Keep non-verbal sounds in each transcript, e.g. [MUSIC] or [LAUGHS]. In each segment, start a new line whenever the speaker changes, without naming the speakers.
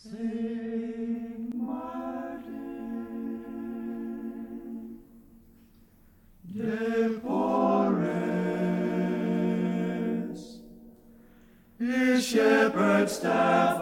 Saint Martin, de Porres, his shepherd staff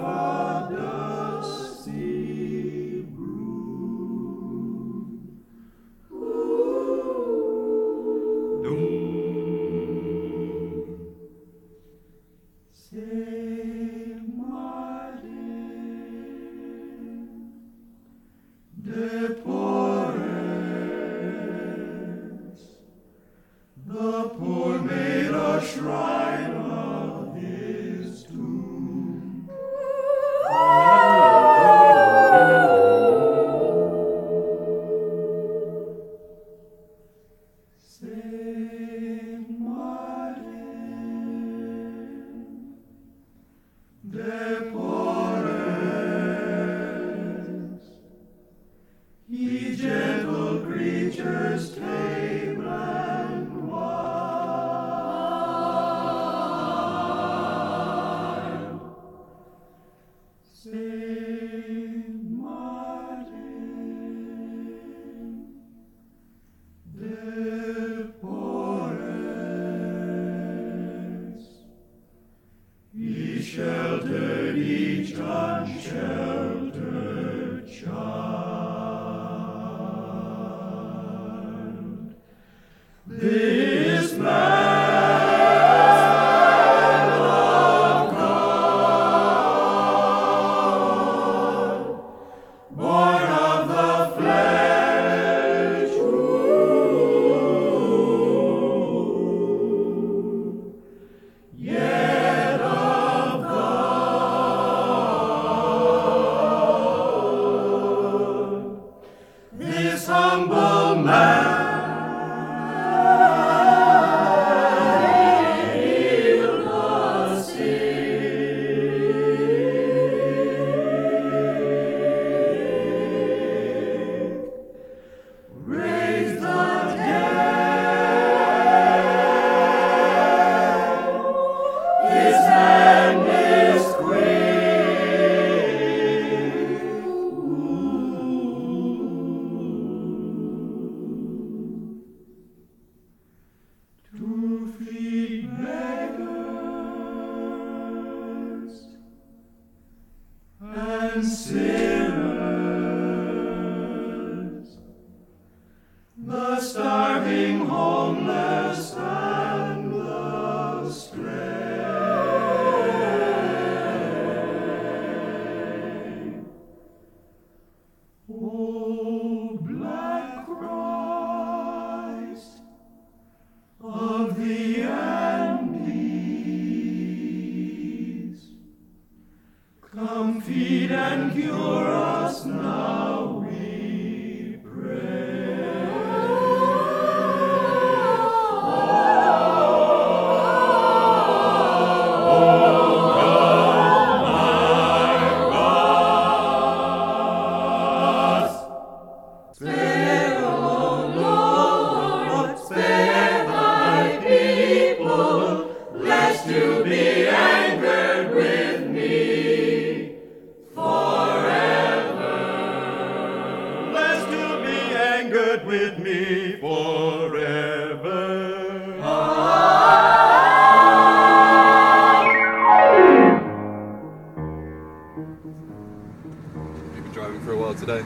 You've been driving for a while today.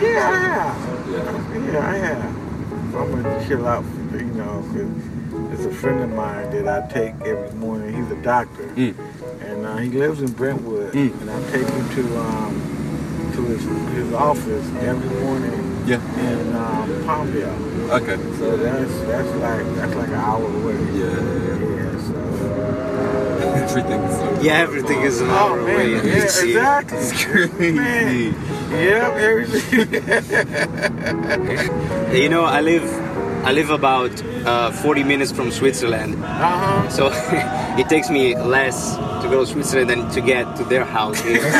Yeah, I have.
Yeah.
Yeah, I have. I'm gonna chill out, for, you know, 'cause there's a friend of mine that I take every morning. He's a doctor,
Mm.
and uh, he lives in Brentwood,
Mm.
and I take him to um, to his his office every morning
Yeah.
in um, Palmdale.
Okay.
So that's that's like that's like an hour away.
Yeah.
Yeah. So.
Everything's so
Yeah, everything is an hour
Oh
away.
man, yeah,
you
exactly.
It's crazy.
Man. Yep, everything. [LAUGHS]
You know, I live, I live about uh, 40 minutes from Switzerland,
uh huh.
so [LAUGHS] it takes me less to go to Switzerland than to get to their house. here. [LAUGHS]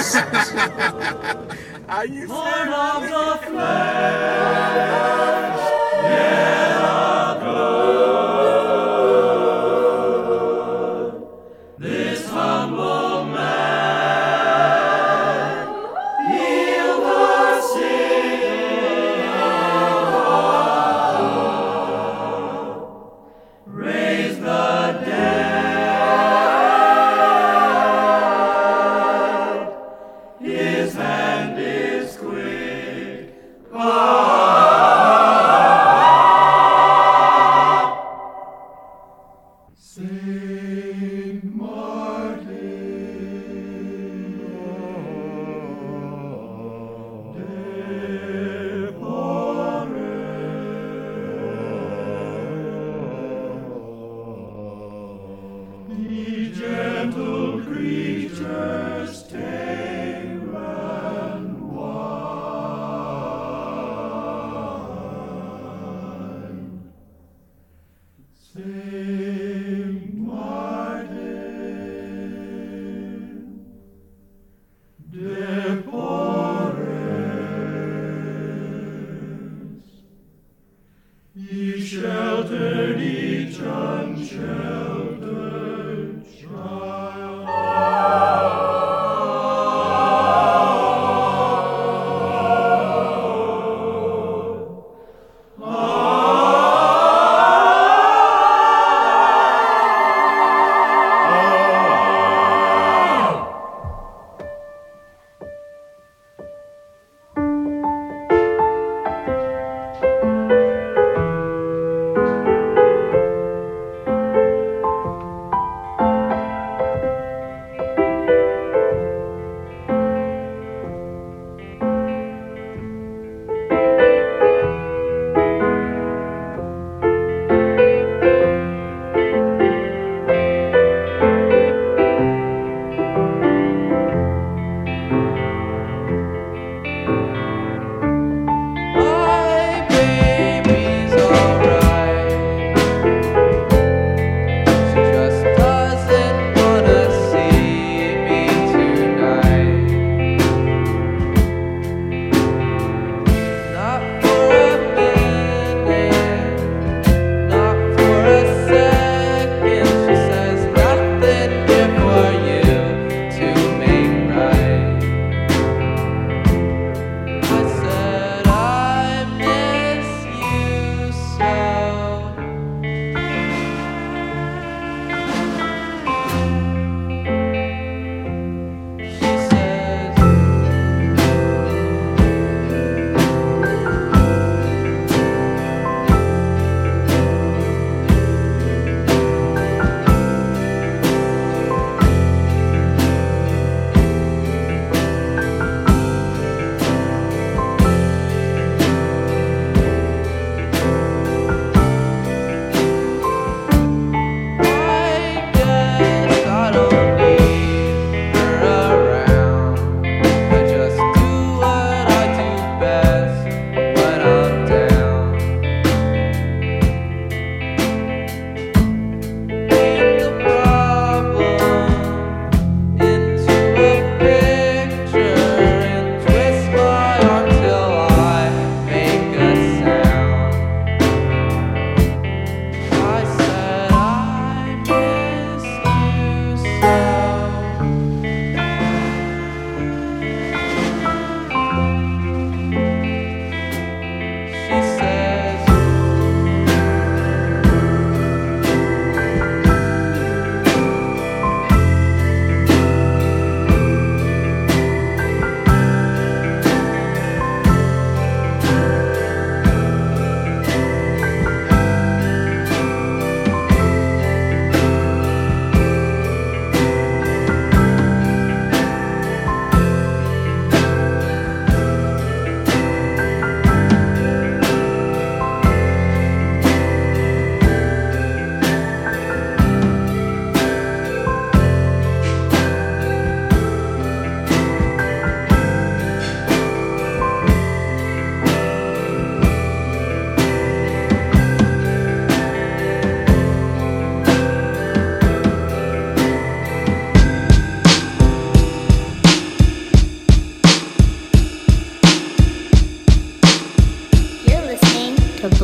Are you
Born of the flesh, yet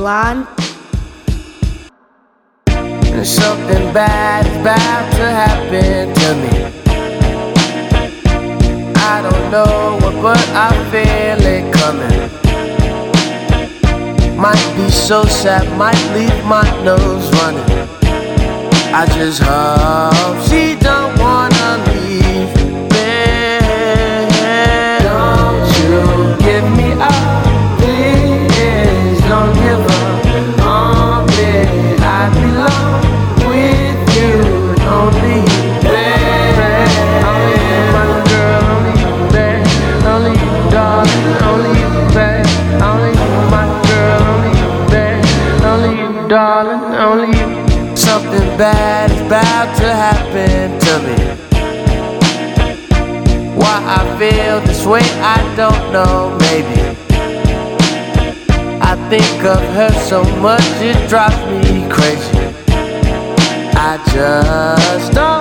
line.
And something bad is about to happen to me. I don't know what, but I feel it coming. Might be so sad, might leave my nose running. I just hope. way, I don't know, maybe. I think of her so much, it drives me crazy. I just don't.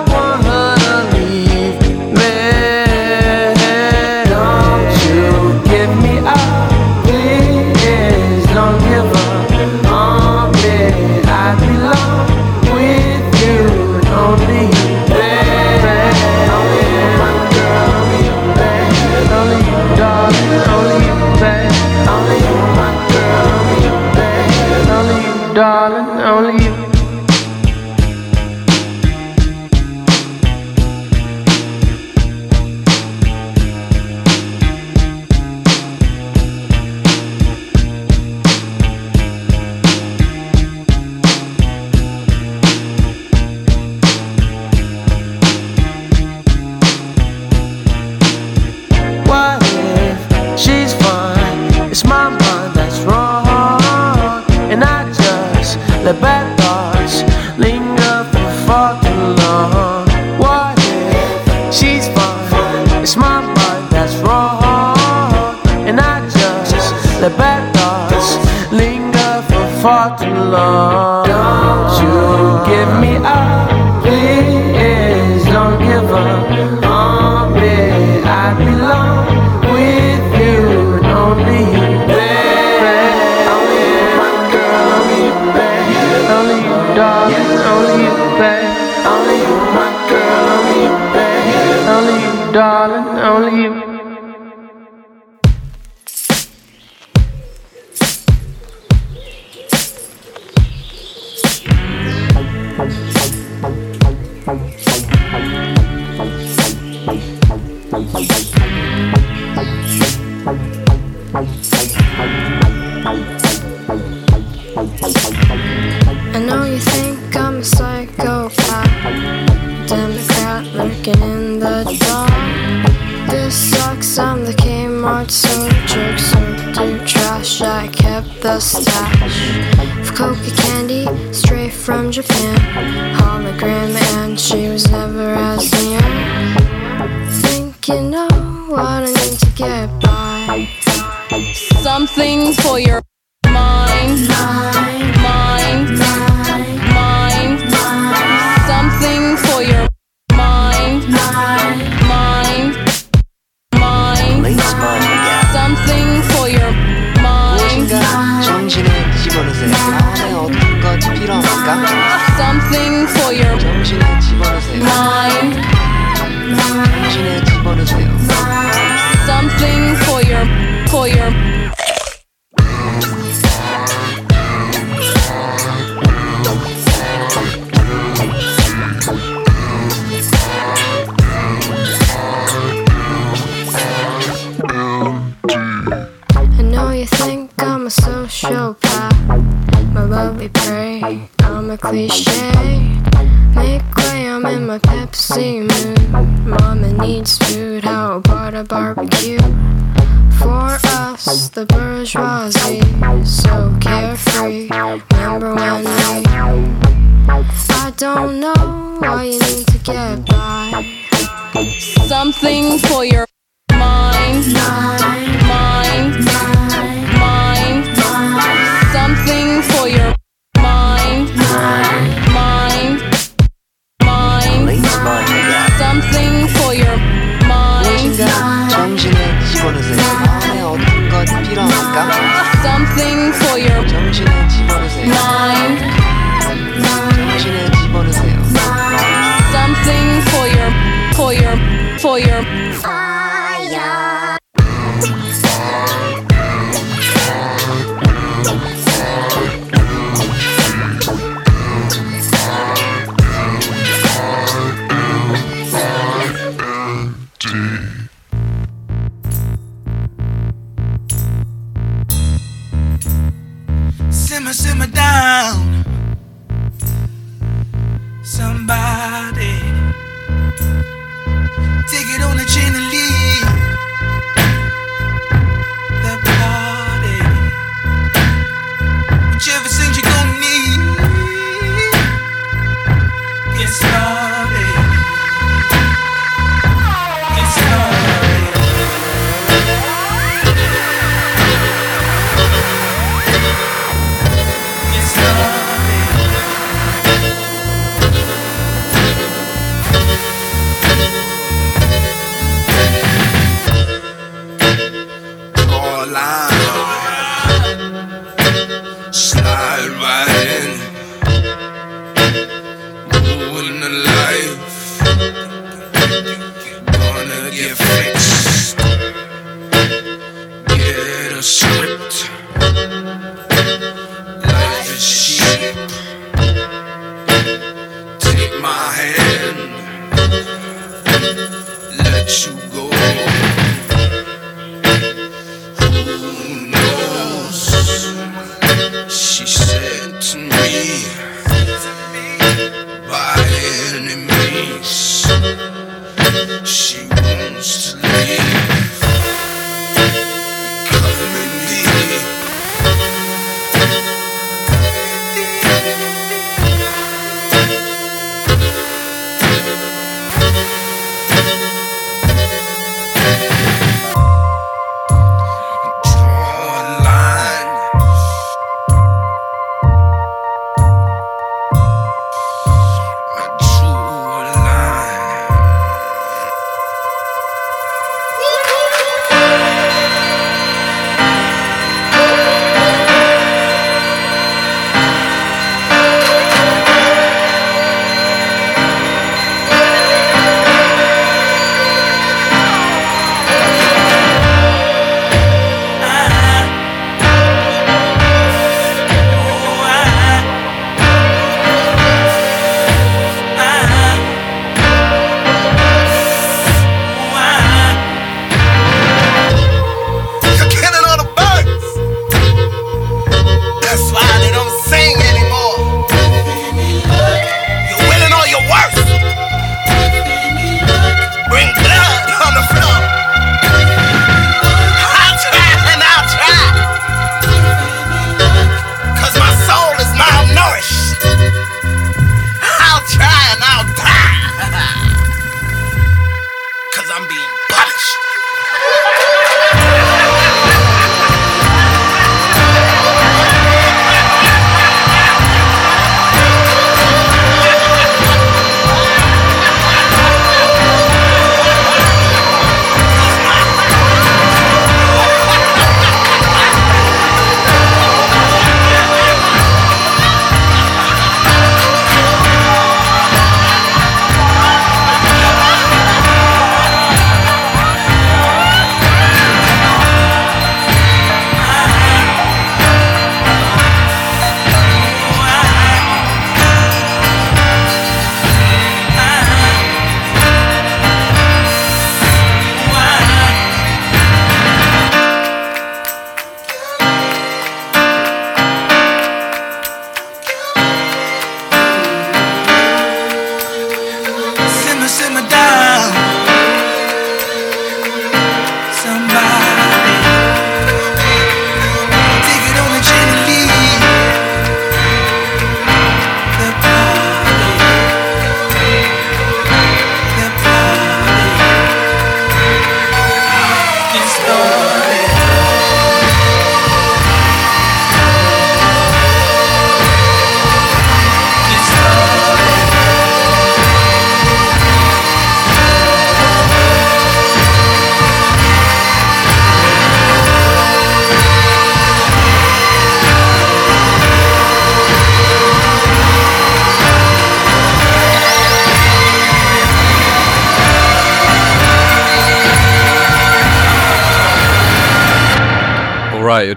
far too long. Don't you give me up.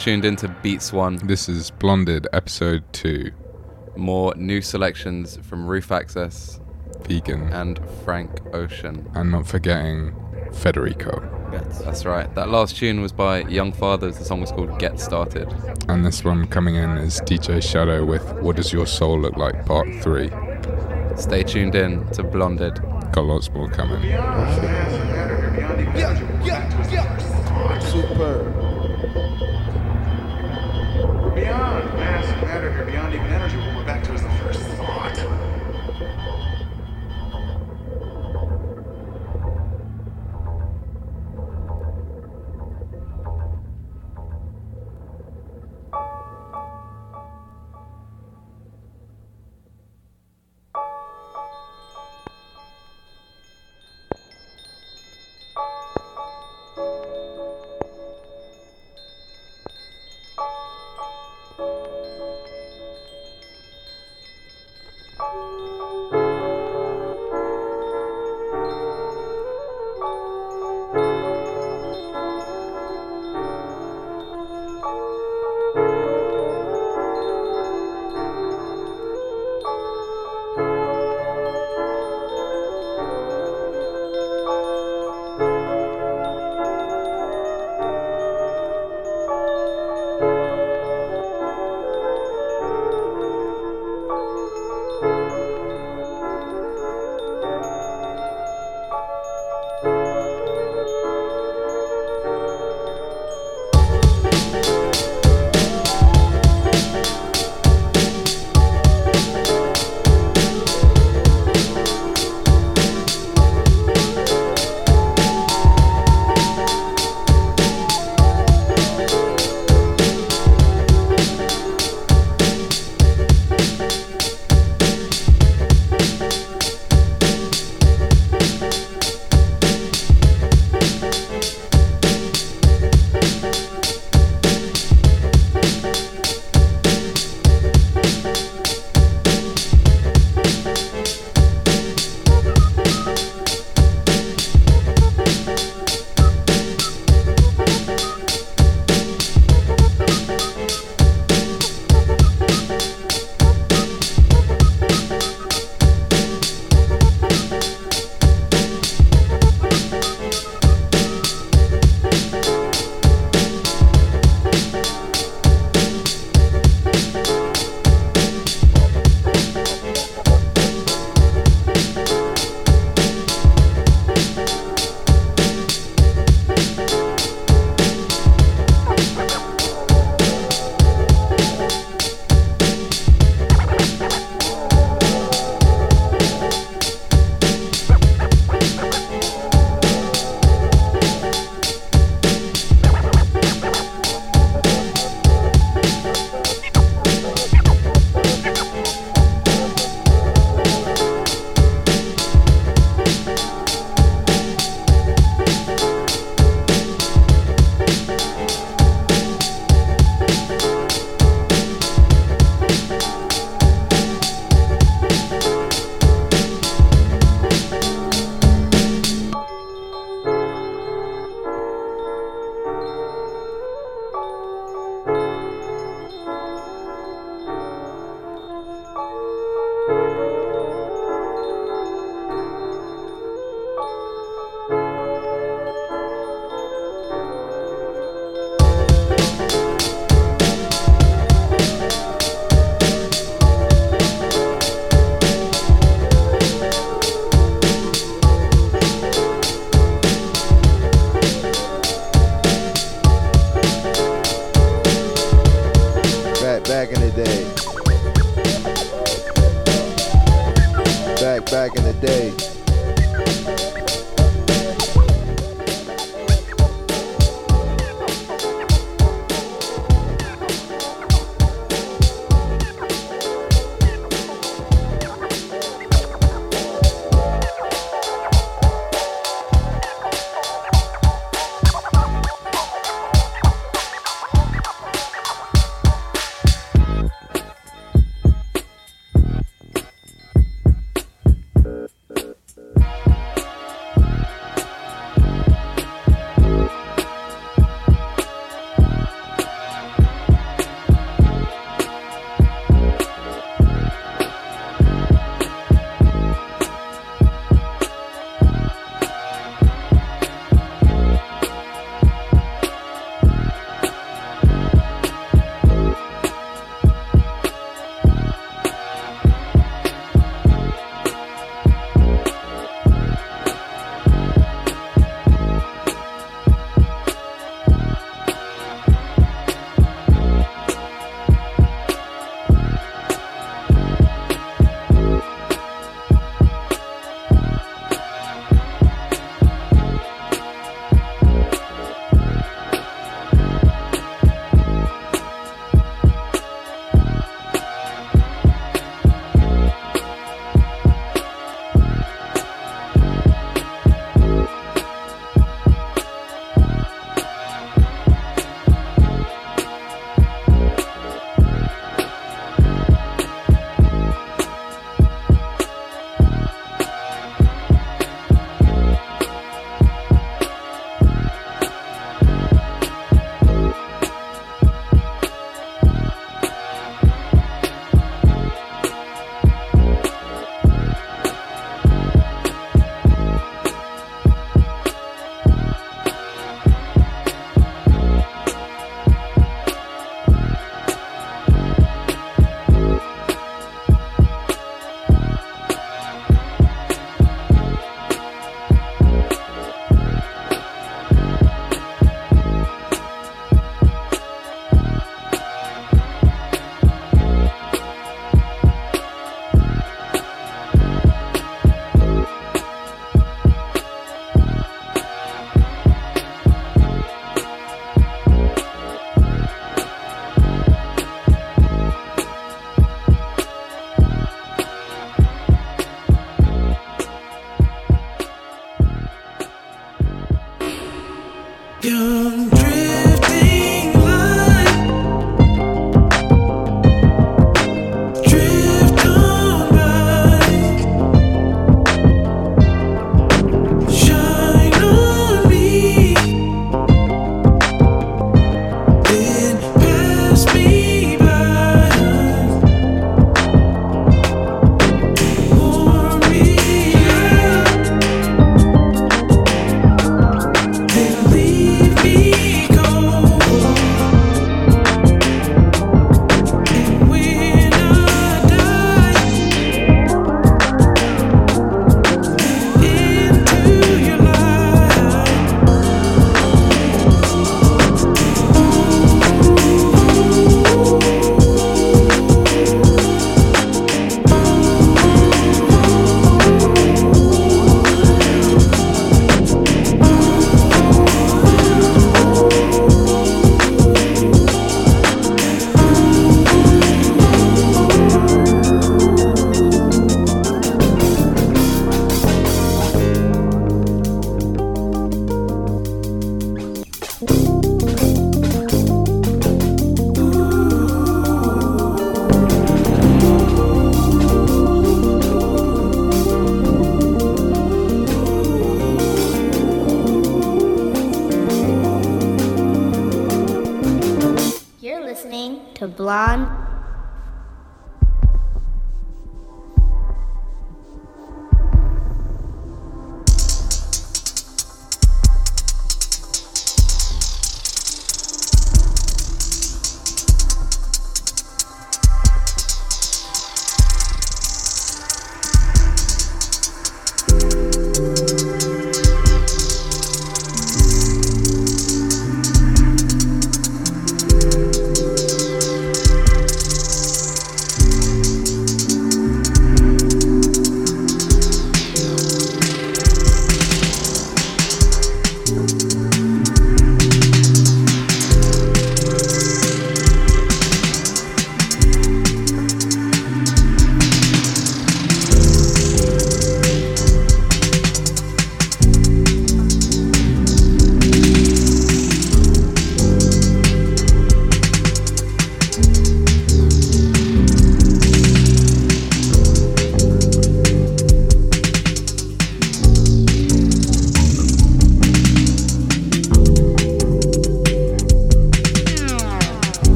Tuned into Beats One.
This is Blonded, episode two.
More new selections from Roof Access,
Vegyn,
and Frank Ocean.
And not forgetting Federico.
That's right. That last tune was by Young Fathers. The song was called Get Started.
And this one coming in is DJ Shadow with What Does Your Soul Look Like, Part 3.
Stay tuned in to Blonded.
Got lots more coming.
Yeah, yeah,
yeah. Superb.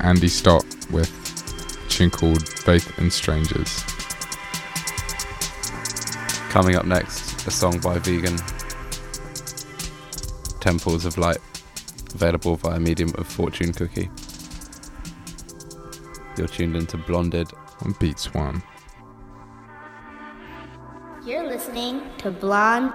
Andy Stott with a tune called Faith in Strangers.
Coming up next, a song by Vegyn. Temples of Light, available via medium of Fortune Cookie. You're tuned into Blonded
on Beats One.
You're listening to Blonde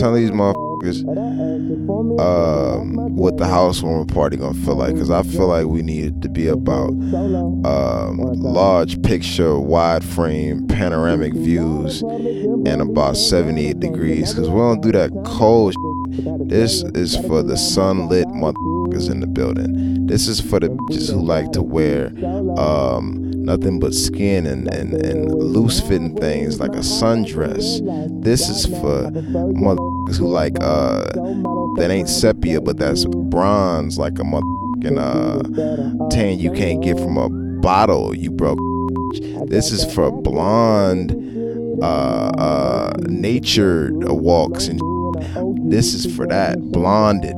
right. Now tell these motherfuckers um, what the housewarming party gonna feel like, cause I feel like we need it to be about um, large picture, wide frame, panoramic views, and about 78 degrees, cause we don't do that cold. Shit. This is for the sunlit motherfuckers in the building. This is for the bitches who like to wear um, nothing but skin and, and, and loose fitting things like a sundress. This is for who like uh that ain't sepia but that's bronze like a motherfucking uh tan you can't get from a bottle you broke. This is for blonde uh uh natured walks and this is for that blonded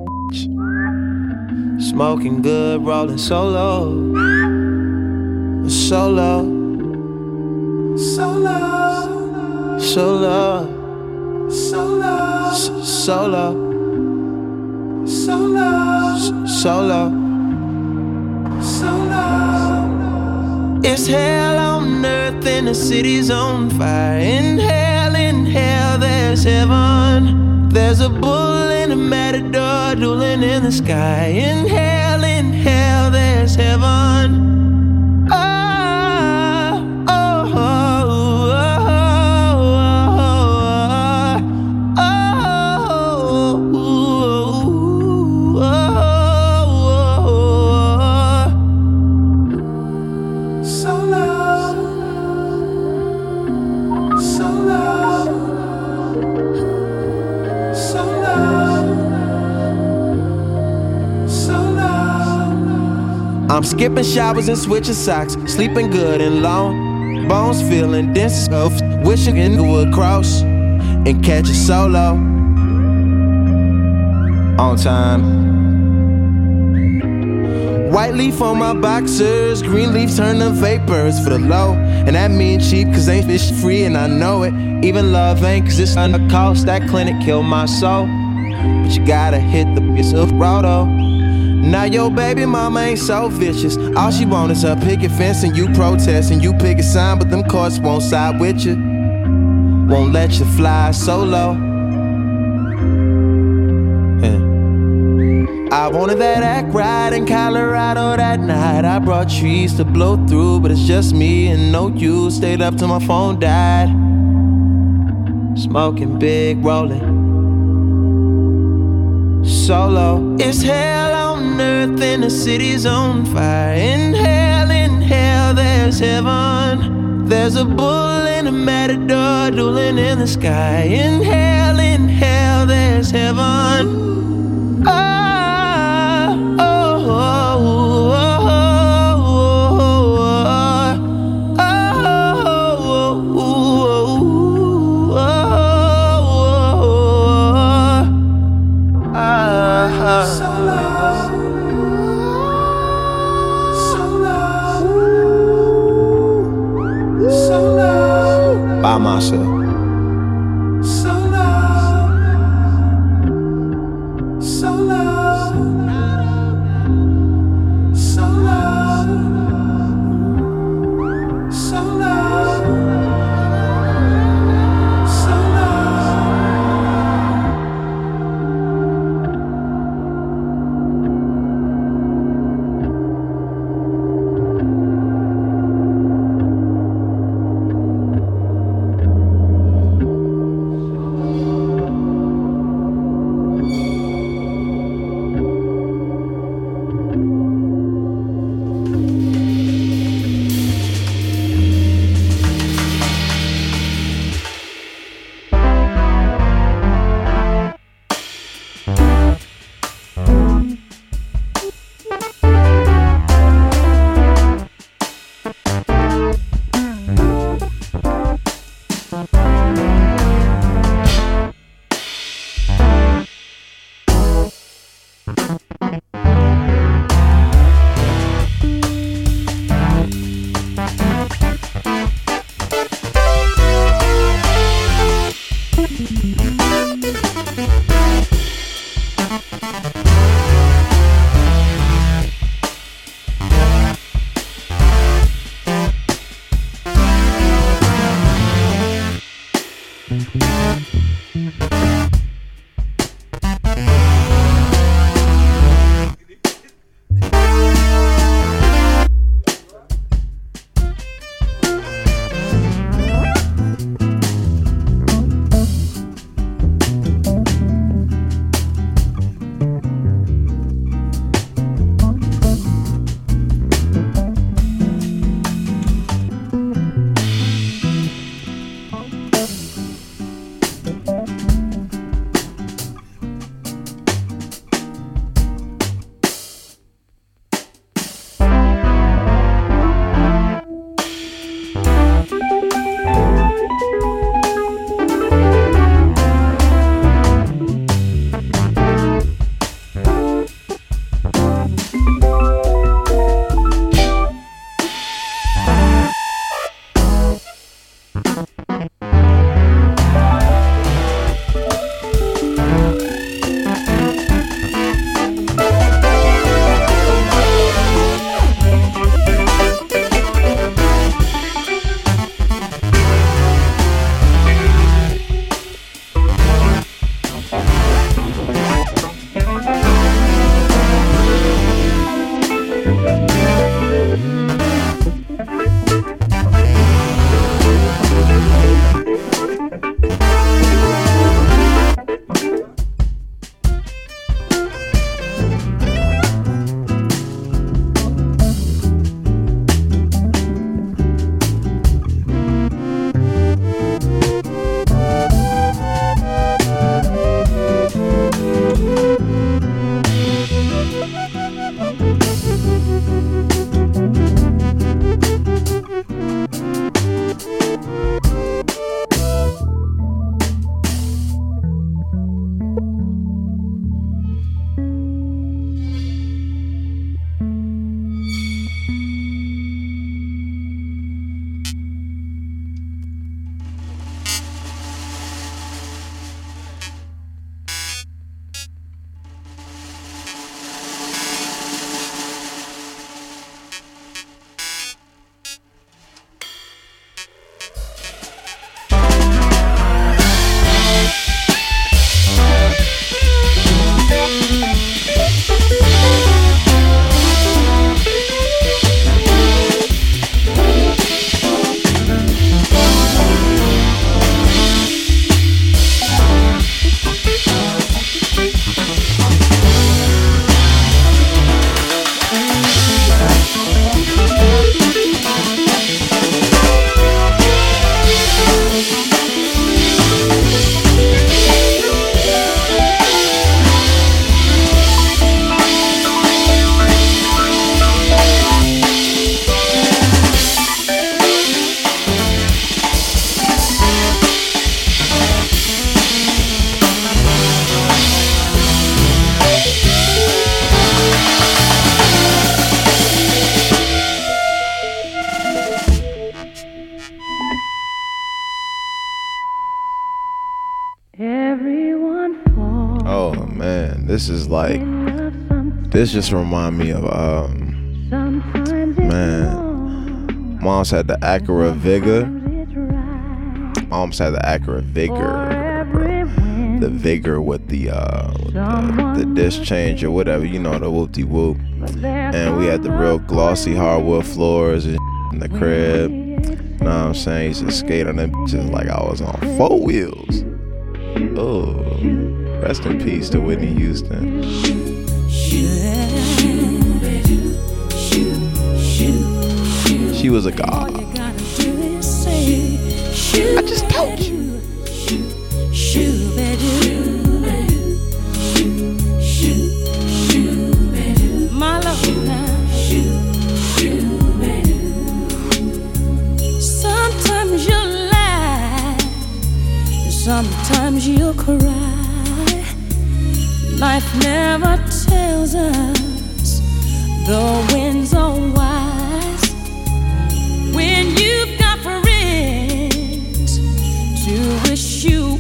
Smoking good, rolling solo. Solo. Solo. Solo. Solo. Solo. Solo. Solo. Solo. It's hell on earth and the city's on fire. In hell, in hell, there's heaven. There's a bull and a matador dueling in the sky. In hell, in hell, there's heaven. I'm skipping showers and switching socks, sleeping good and long. Bones feeling dense wishing it would cross and catch a solo. On time. White leaf on my boxers, green leaf turn to vapors for the low. And that mean cheap, cause ain't fish free, and I know it. Even love ain't, cause it's under cost. That clinic killed my soul. But you gotta hit the piece of roto. Now your baby mama ain't so vicious. All she want is a picket fence and you protest and you pick a sign, but them courts won't side with you. Won't let you fly solo. Yeah. I wanted that act right in Colorado that night. I brought trees to blow through, but it's just me and no you. Stayed up till my phone died. Smoking big, rolling solo. It's hell on earth and the city's on fire. In hell, in hell, there's heaven. There's a bull and a matador dueling in the sky. In hell, in hell, there's heaven. Myself.
Just remind me of um man. Mom's had the Acura Vigor. Mom's had the Acura Vigor. The Vigor with the uh with the, the disc change or whatever, you know, the whoop de whoop. And we had the real glossy hardwood floors and in the crib. You know what I'm saying? Used to skate on them just like I was on four wheels. Oh, rest in peace to Whitney Houston. She was a god.
I just told you. My love. Sometimes you laugh, sometimes you cry. Life never tells us the winds are wise. When you've got friends to wish you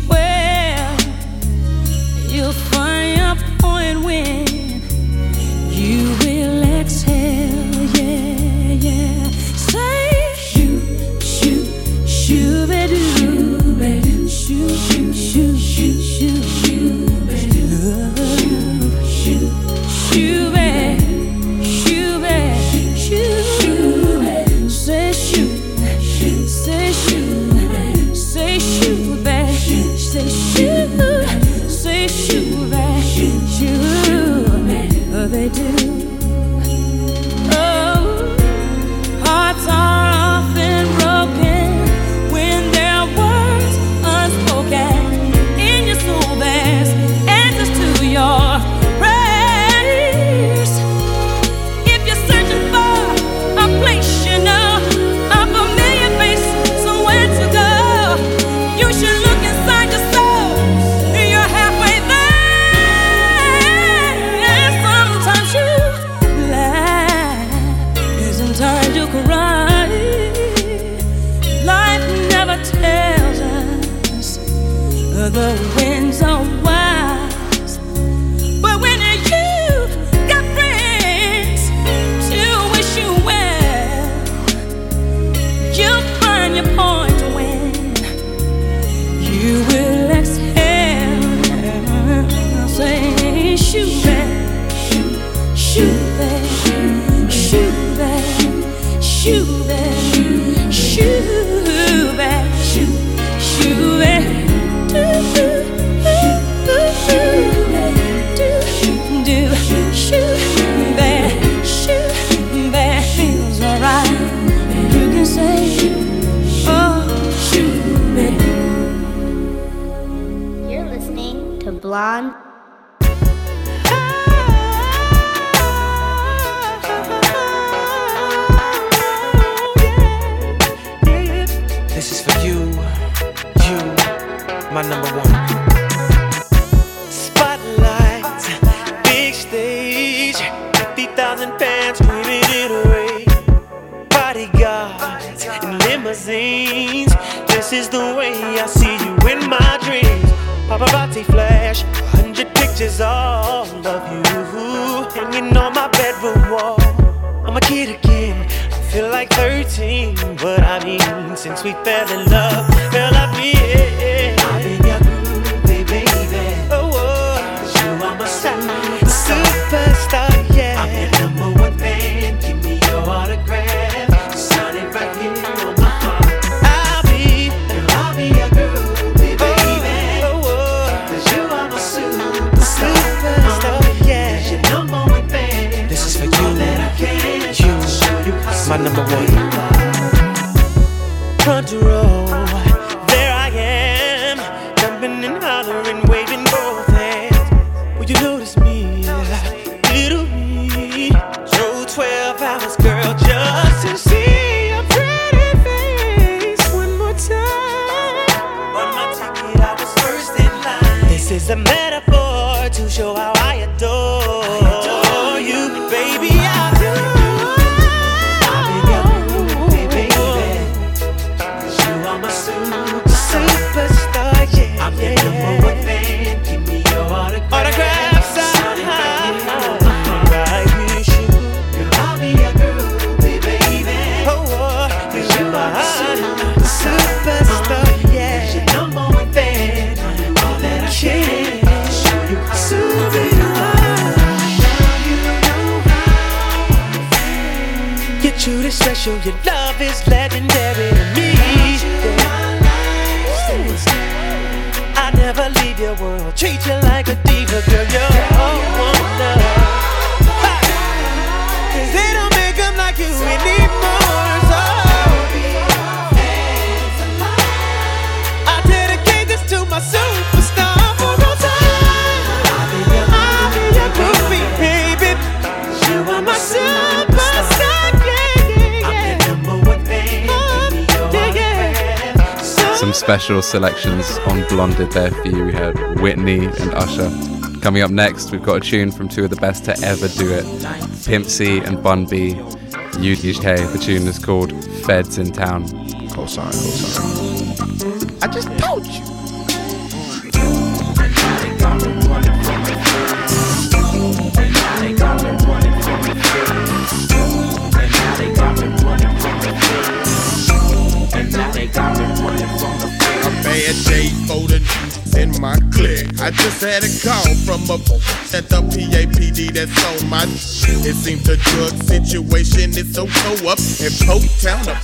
there
I am, jumping and hollering, waving both hands. Will you notice me, little me? Drove 12 hours, girl, just to see your pretty face one more time. My ticket, I was first in line. This is a metaphor to show how special
selections on Blonded there for you. We had Whitney and Usher. Coming up next, we've got a tune from two of the best to ever do it Pimp C and Bun B. UGK. The tune is called Feds in Town.
Cosign, cosign.
Had a call from a at the PAPD that's on my. It seems the drug situation is so toe up in Pope Town. A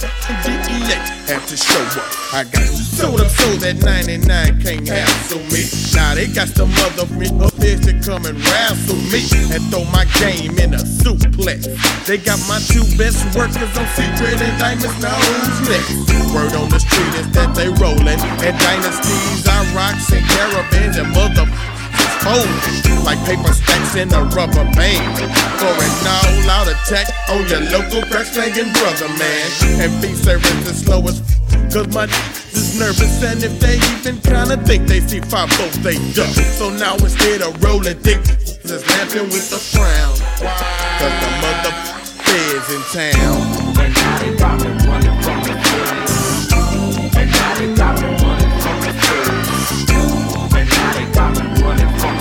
Had to show up. I got to sold up so that 99 can't hassle me. Now they got some other bitch to come and wrestle me and throw my game in a suplex. They got my two best workers on secret and diamonds now who's next? Word on the street is that they rolling and dynasties IROCs and caravans and mother folding like paper stacks in a rubber band for an all-out attack on your local crack slanging brother, man. And be service is slow as cause my is nervous and if they even kinda think they see five folks, they duck. So now instead of rolling thick, just laughing with a frown. Cause the mother feds in town.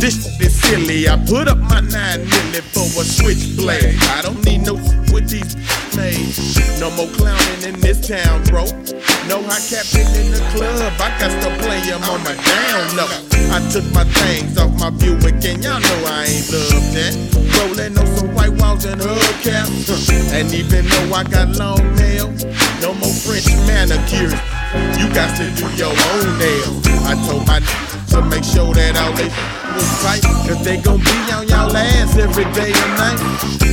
this is silly. I put up my nine milli for a switchblade. I don't need no [LAUGHS] with these [LAUGHS] made. No more clowning in this town, bro. No high captain in the club. I got to play on my down low. I took my things off my Buick and y'all know I ain't love that. Rolling on some white walls and hubcaps. And even though I got long nails, no more French manicures. You got to do your own nails. I told my to make sure that all they was tight. Cause they gon' be on y'all ass every day and night.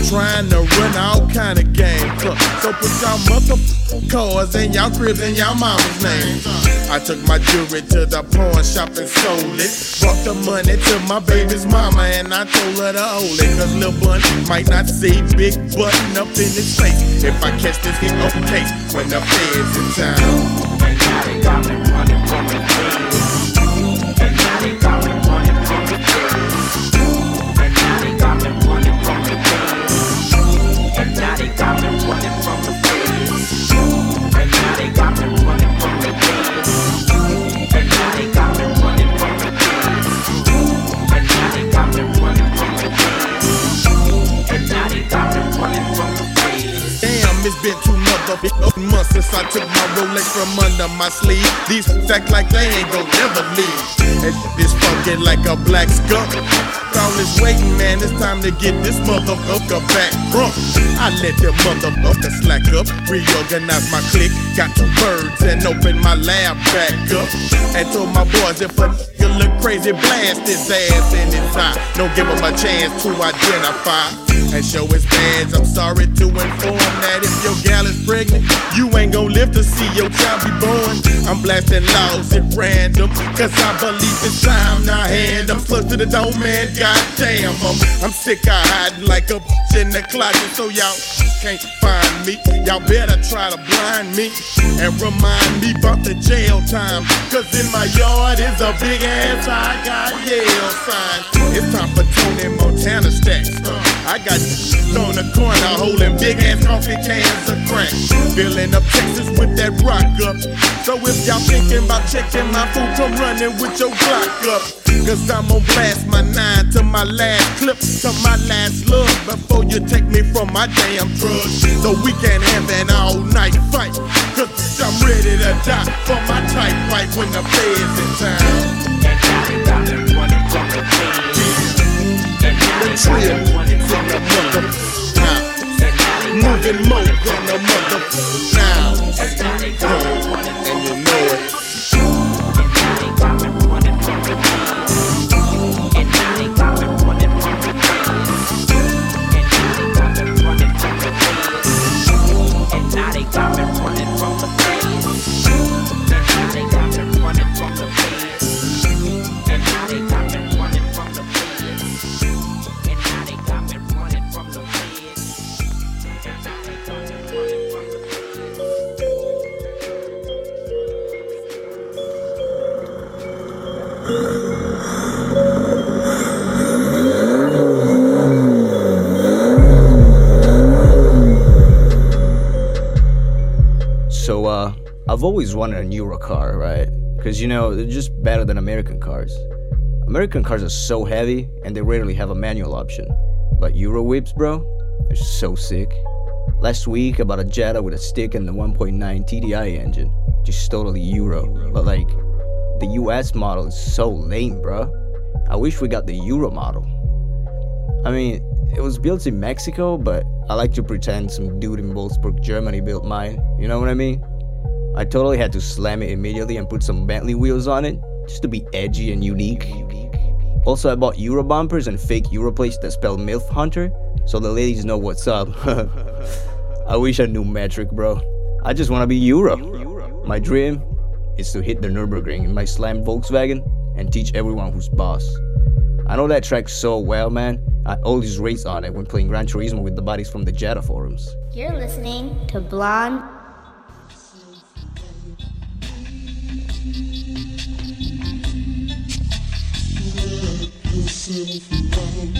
trying to run all kind of games. So put y'all mother cars and y'all cribs and y'all mama's name. I took my jewelry to the pawn shop and sold it. Brought the money to my baby's mama and I told her to hold it. Cause Lil Bun might not see big button up in his face. If I catch this hit up case when the feds in town. Got me running from the feds. Been two motherfucking months since I took my Rolex from under my sleeve. These act like they ain't gon' never leave. And this funky like a black skunk. All is waiting, man, it's time to get this motherfucker back drunk. I let the motherfucker slack up, reorganize my clique, got two birds and open my lab back up. And told my boys if a nigga look crazy, blast his ass in. Don't give him a chance to identify and show his badge. I'm sorry to inform that if your gal is pregnant, you ain't gon' live to see your child be born. I'm blasting laws at random, cause I believe it's time now hand. I'm close to the dome, man, goddamn. I'm, I'm sick of hiding like a bitch in the closet, so y'all can't find me. Y'all better try to blind me and remind me about the jail time. Cause in my yard is a big ass I got Yale sign. It's time for Tony Montana stacks. I got on the corner holding big ass coffee cans of crack. Filling up Texas with that rock up. So if y'all thinking about checking my food, come running with your Glock up. Cause I'm gonna blast my nine to my last clip, to my last love before you take me from my damn drug. So we can have an all night fight. Cause I'm ready to die for my tight fight when the feds in town. And they got me running from the feds. Me running from the feds. Moving more than a mother now. And you
I've always wanted a newer car, right? Because, you know, they're just better than American cars. American cars are so heavy and they rarely have a manual option. But Euro whips, bro, they're so sick. Last week, I bought a Jetta with a stick and the 1.9 TDI engine. Just totally Euro. But, like, the US model is so lame, bro. I wish we got the Euro model. I mean, it was built in Mexico, but I like to pretend some dude in Wolfsburg, Germany built mine. You know what I mean? I totally had to slam it immediately and put some Bentley wheels on it, just to be edgy and unique. Also, I bought Euro bumpers and fake Euro plates that spell MILF Hunter, so the ladies know what's up. [LAUGHS] I wish I knew metric, bro. I just wanna be Euro. My dream is to hit the Nürburgring in my slam Volkswagen and teach everyone who's boss. I know that track so well, man. I always race on it when playing Gran Turismo with the buddies from the Jetta forums.
You're listening to Blonde.
Thank you.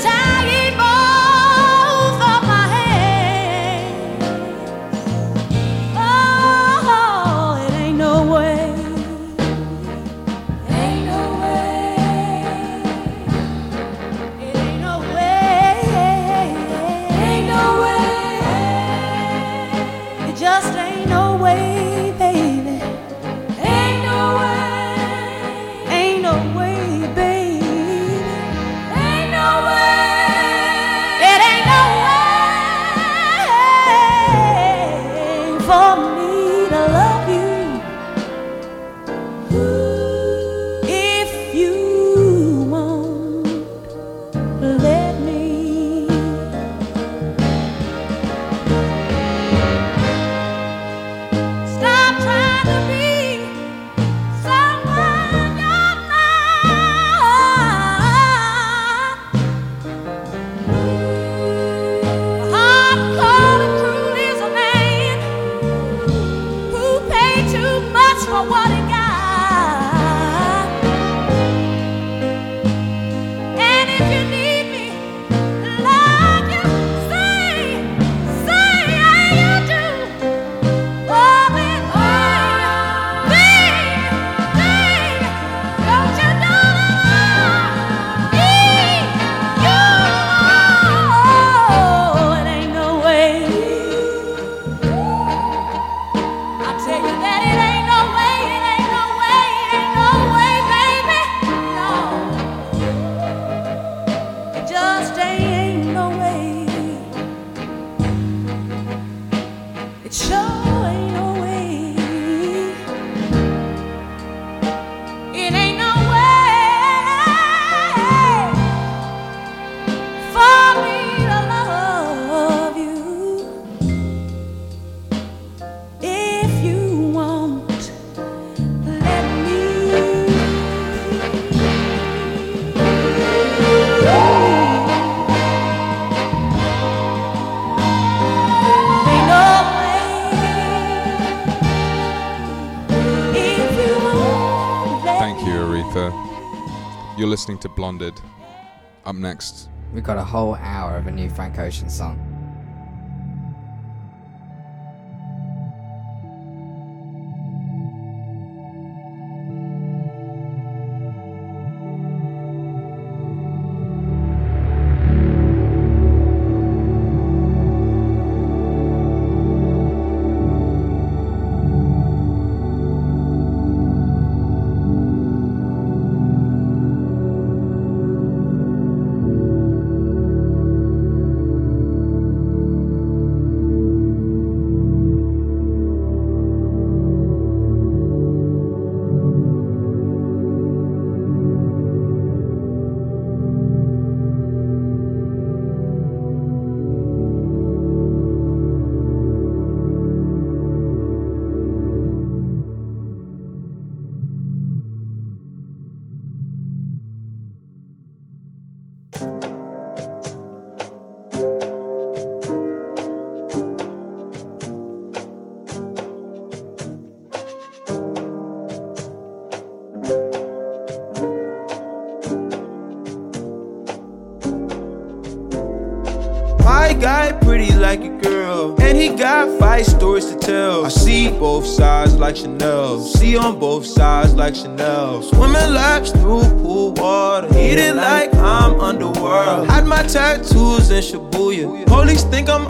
time. Blonded. Up next,
We've got a whole hour of a new Frank Ocean song.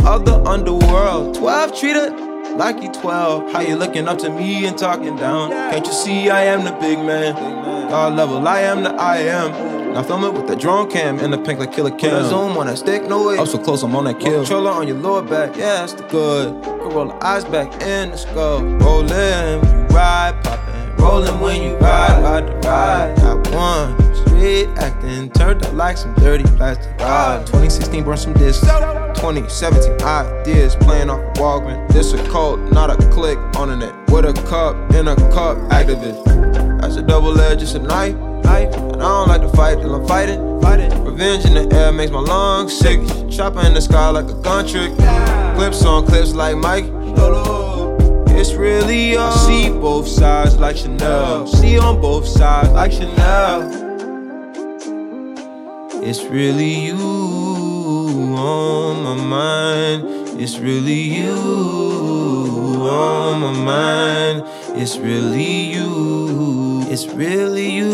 Of the underworld. Twelve treated like he 12. How you looking up to me and talking down? Can't you see I am the big man? God level, I am the I am. Now film it with the drone cam and the pink like Killa Cam. Zoom on that stick, no way. Up so close, I'm on that kill. Controller on your lower back, yeah, that's the good. Can roll the eyes back in the skull. Rollin' when you ride, poppin'. Rollin' when you ride, ride the ride. Got one. Street acting, turned up like some dirty plastic. rod. 2016 burn some discs. 2017 ideas playing off a Walgreens. This a cult, not a click on the net. With a cup in a cup, Actavis. That's a double edge, it's a knife. knife. And I don't like to fight till I'm fighting. fighting. Revenge in the air makes my lungs sick. Chopper in the sky like a gun trick. Clips on clips like Mike. It's really all. See both sides like Chanel. See on both sides like Chanel. It's really you on my mind. It's really you on my mind. It's really you. It's really you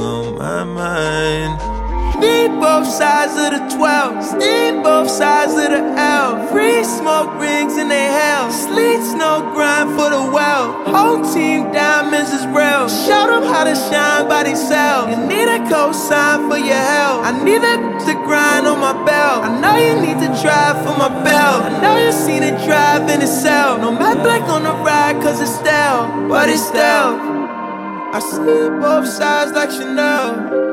on my mind. Need both sides of the 12. Need both sides of the L. Free smoke rings in they hell. Sleet snow grind for the well. Whole team diamonds is real. Show them how to shine by themselves. You need a cosign for your help. I need that to grind on my belt. I know you need to drive for my belt. I know you seen it drive in itself. No matte black on the ride, cause it's stale. But it's stale. I see both sides like Chanel.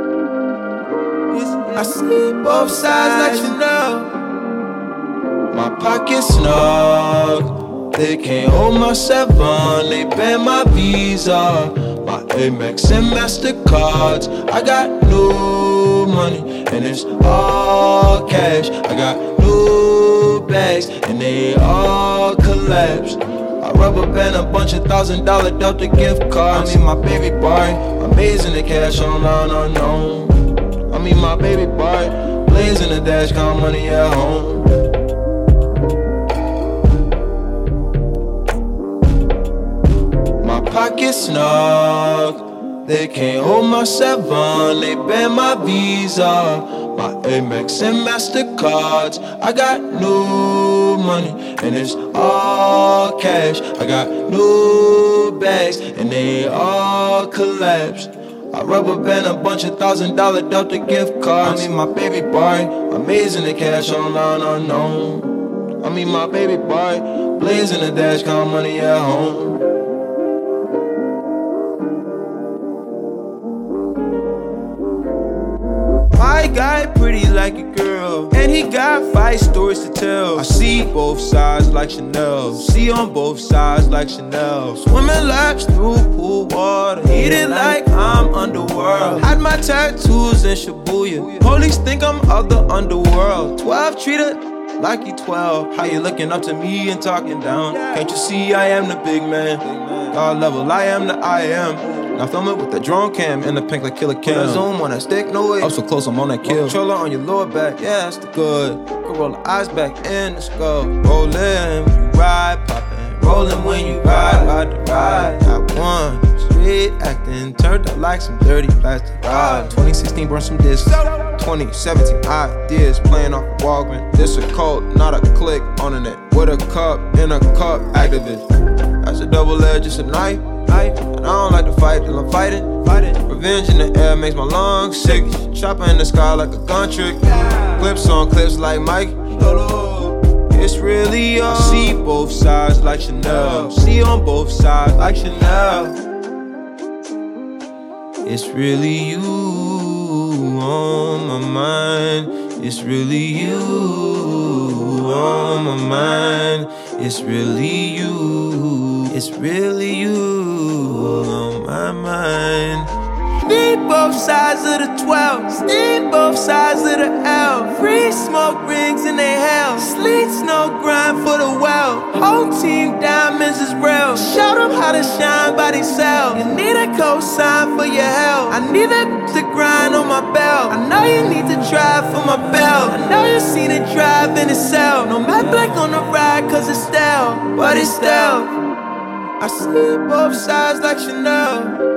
I see both sides let you know. My pockets snug. They can't hold my seven. They ban my Visa. My Amex and Mastercards. I got no money and it's all cash. I got no bags and they all collapse. I rubber band a bunch of thousand dollar Delta gift cards. I mean my baby boy, amazing the cash online unknown. I mean my baby boy, blazing the dash, count money at home. My pockets snug, they can't hold my seven, they ban my Visa, my Amex and Mastercards. I got new money and it's all cash. I got new bags and they all collapsed. I rubber band a bunch of thousand dollar Delta gift cards. I mean my baby boy, amazing the cash online unknown. I mean my baby boy, blazing the dash, count money at home. Guy pretty like a girl, and he got five stories to tell. I see both sides like Chanel, see on both sides like Chanel. Swimming laps through pool water, eating like I'm underworld. Had my tattoos in Shibuya, police think I'm of the underworld. Twelve treated like he 12. How you looking up to me and talking down? Can't you see I am the big man? God level, I am the I am. Now film it with the drone cam and the pink like Killa Cam. Zoom on that stick, no way. Up so close, I'm on that kill. Controller on your lower back, yeah, that's the good. Can roll the eyes back in the skull. Rollin' when you ride, poppin'. Rollin' when you ride, ride the ride. Got one. Street acting, turned up like some dirty plastic. Ride. 2016, burn some discs. 2017 ideas playing off Walgreens. This a cult, not a click on the net. With a cup in a cup, Actavis. That's a double edge, it's a knife. knife. I don't like to fight till I'm fighting. fighting. Revenge in the air makes my lungs sick. Chopper in the sky like a gun trick. Clips on clips like Mike. It's really all. I see both sides like Chanel. See on both sides like Chanel. It's really you on my mind. It's really you on my mind. It's really you. It's really you on my mind. Need both sides of the 12. Steam both sides of the L. Free smoke rings in they hell. Sleet snow grind for the well. Whole team diamonds is real. Show them how to shine by themselves. You need a cosign for your help. I need that to grind on my belt. I know you need to drive for my belt. I know you seen it drive in itself. No matte black on the ride, cause it's stale. But it's stale. I see both sides like Chanel.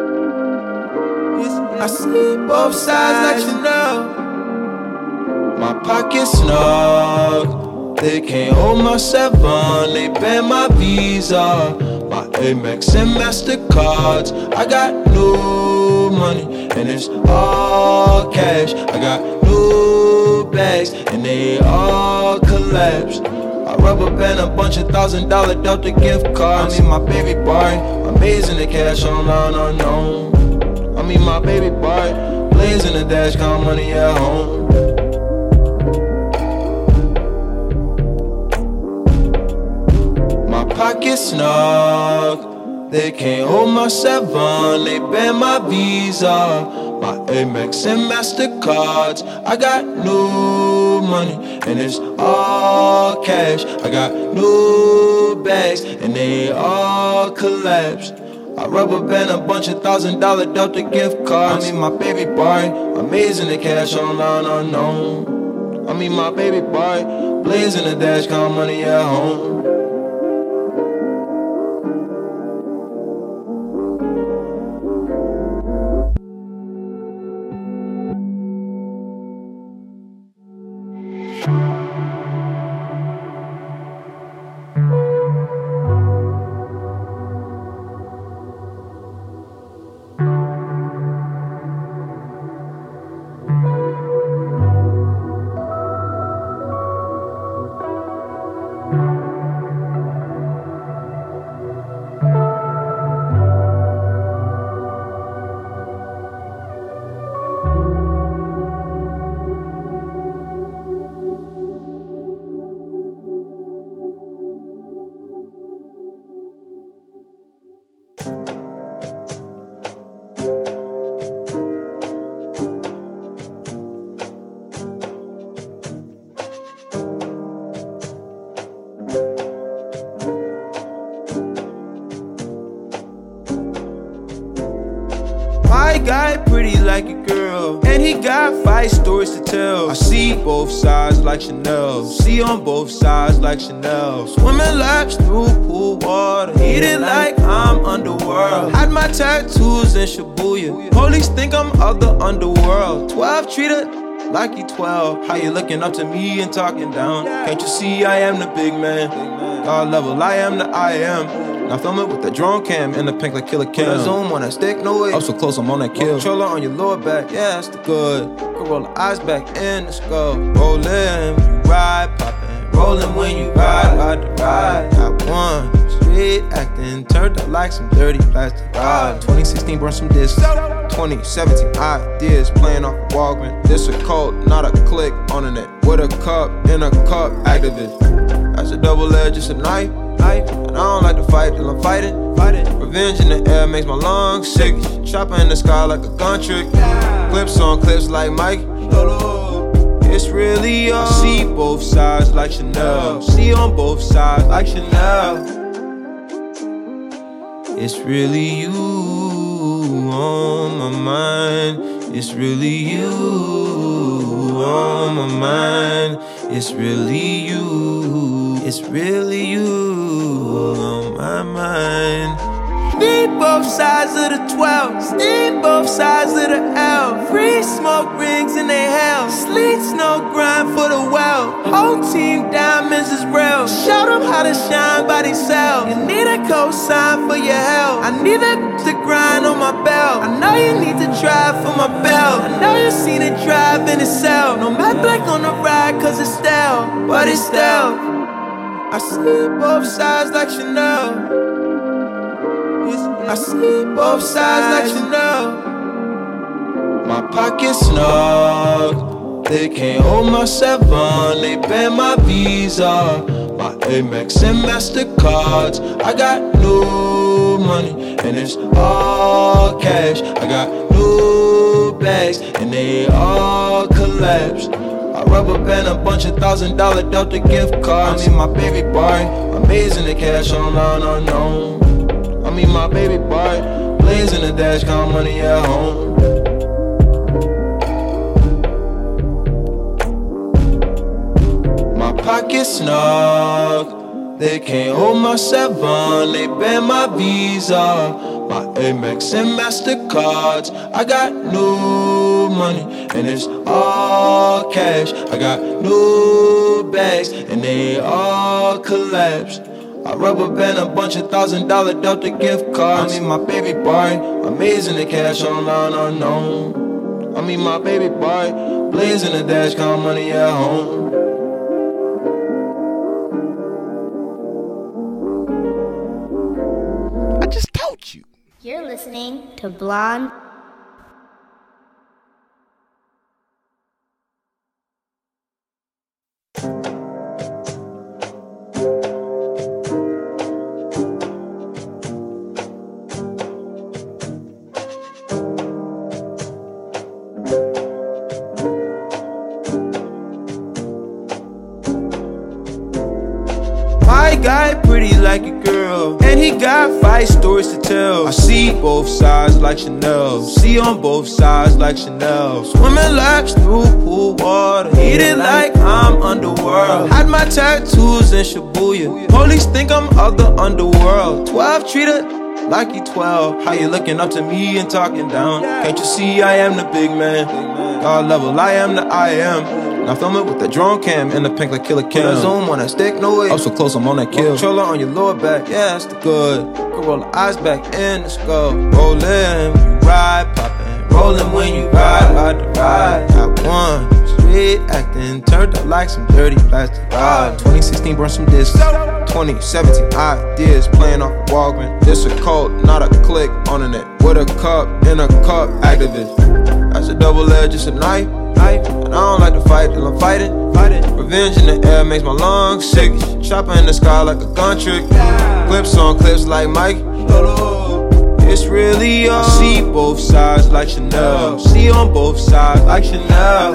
I see both sides like know. My pockets snug. They can't hold my seven. They ban my Visa. My Amex and Mastercards. I got no money and it's all cash. I got no bags and they all collapse. I rubber band a bunch of thousand dollar Delta gift cards. I mean my baby boy, amazing the cash online unknown. Mean my baby boy, blazing the dash, count money at home. My pockets snug, they can't hold my seven, they ban my Visa, my Amex and Mastercards. I got new money and it's all cash. I got new bags and they all collapsed. I rubber band a bunch of thousand dollar Delta gift cards. I mean my baby boy, amazing the cash online unknown. I mean my baby boy, blazing the dash, count money at home. Like Chanel. Swimming laps through pool water, eating like I'm underworld. Had my tattoos in Shibuya, police think I'm of the underworld. Twelve treated like you 12. How you looking up to me and talking down? Can't you see I am the big man? God level, I am the I am. Now film it with the drone cam and the pink like Killa Cam. Zoom on that stick, no way. Up so close, I'm on that kill. Controller on your lower back, yeah, that's the good. Can roll the eyes back in the skull. Rollin' when you ride, poppin'. Rollin' when you ride, ride the ride. Got one. Street acting, turned up like some dirty plastic. Ride. 2016, burn some discs. 2017 ideas playing off Walgreens. This a cult, not a click on the net. With a cup in a cup, Actavis. That's a double edge, just a knife. knife. And I don't like to fight till I'm fighting. fighting. Revenge in the air makes my lungs sick. Chopper in the sky like a gun trick. Clips on clips like Mike. It's really all. I see both sides like Chanel. See on both sides like Chanel. It's really you on my mind. It's really you on my mind. It's really you. It's really you on my mind.
Need both sides of the 12, need both sides of the L. Free smoke rings in they hell. Sleets no grind for the well. Whole team diamonds is real. Show them how to shine by themselves. You need a cosign for your help. I need that to grind on my belt. I know you need to drive for my belt. I know you seen it drive in itself. No matte black on the ride, cause it's stale. But it's stale. I see both sides like Chanel. I see both sides like you know.
My pocket's snug. They can't hold my seven. They ban my visa. My Amex and Mastercards. I got no money and it's all cash. I got no bags and they all collapse. I rubber band a bunch of thousand dollar Delta gift cards. I mean my baby boy, amazing the cash online unknown. I mean my baby boy, blazing the dash, count money at home. My pocket's snug, they can't hold my seven, they ban my visa. My Amex and Mastercards, I got new money and it's all cash. I got new bags and they all collapse. I rubber band a bunch of thousand dollar Delta gift cards. I mean my baby boy, amazing the cash online unknown. I mean my baby boy, blazing the dash, count money at home.
I just told you. You're listening to Blonde.
And he got five stories to tell. I see both sides like Chanel, see on both sides like Chanel. Swimming laps through pool water, eat it like I'm underworld. Had my tattoos in Shibuya, police think I'm of the underworld. Twelve treated like he 12. How you looking up to me and talking down? Can't you see I am the big man? God level, I am the I am. Now film it with the drone cam in the pink like Killa Cam. Zoom on that stick, no way. I'm so close, I'm on that kill. Controller on your lower back, yeah, that's the good. Can roll the eyes back in the skull. Rollin' when you ride, poppin'. Rollin' when you ride, ride the ride. Got one. Street acting, turned up like some dirty plastic. Ah, 2016 brought some discs. 2017 ideas playing off Walgreens. This a cult, not a click on the net. With a cup in a cup, Actavis. That's a double edge, it's a knife. Knife. And I don't like to fight till I'm fighting. fighting. Revenge in the air makes my lungs sick. Chopper in the sky like a gun trick. Clips on clips like Mike. It's really you. I see both sides like Chanel. See on both sides like Chanel.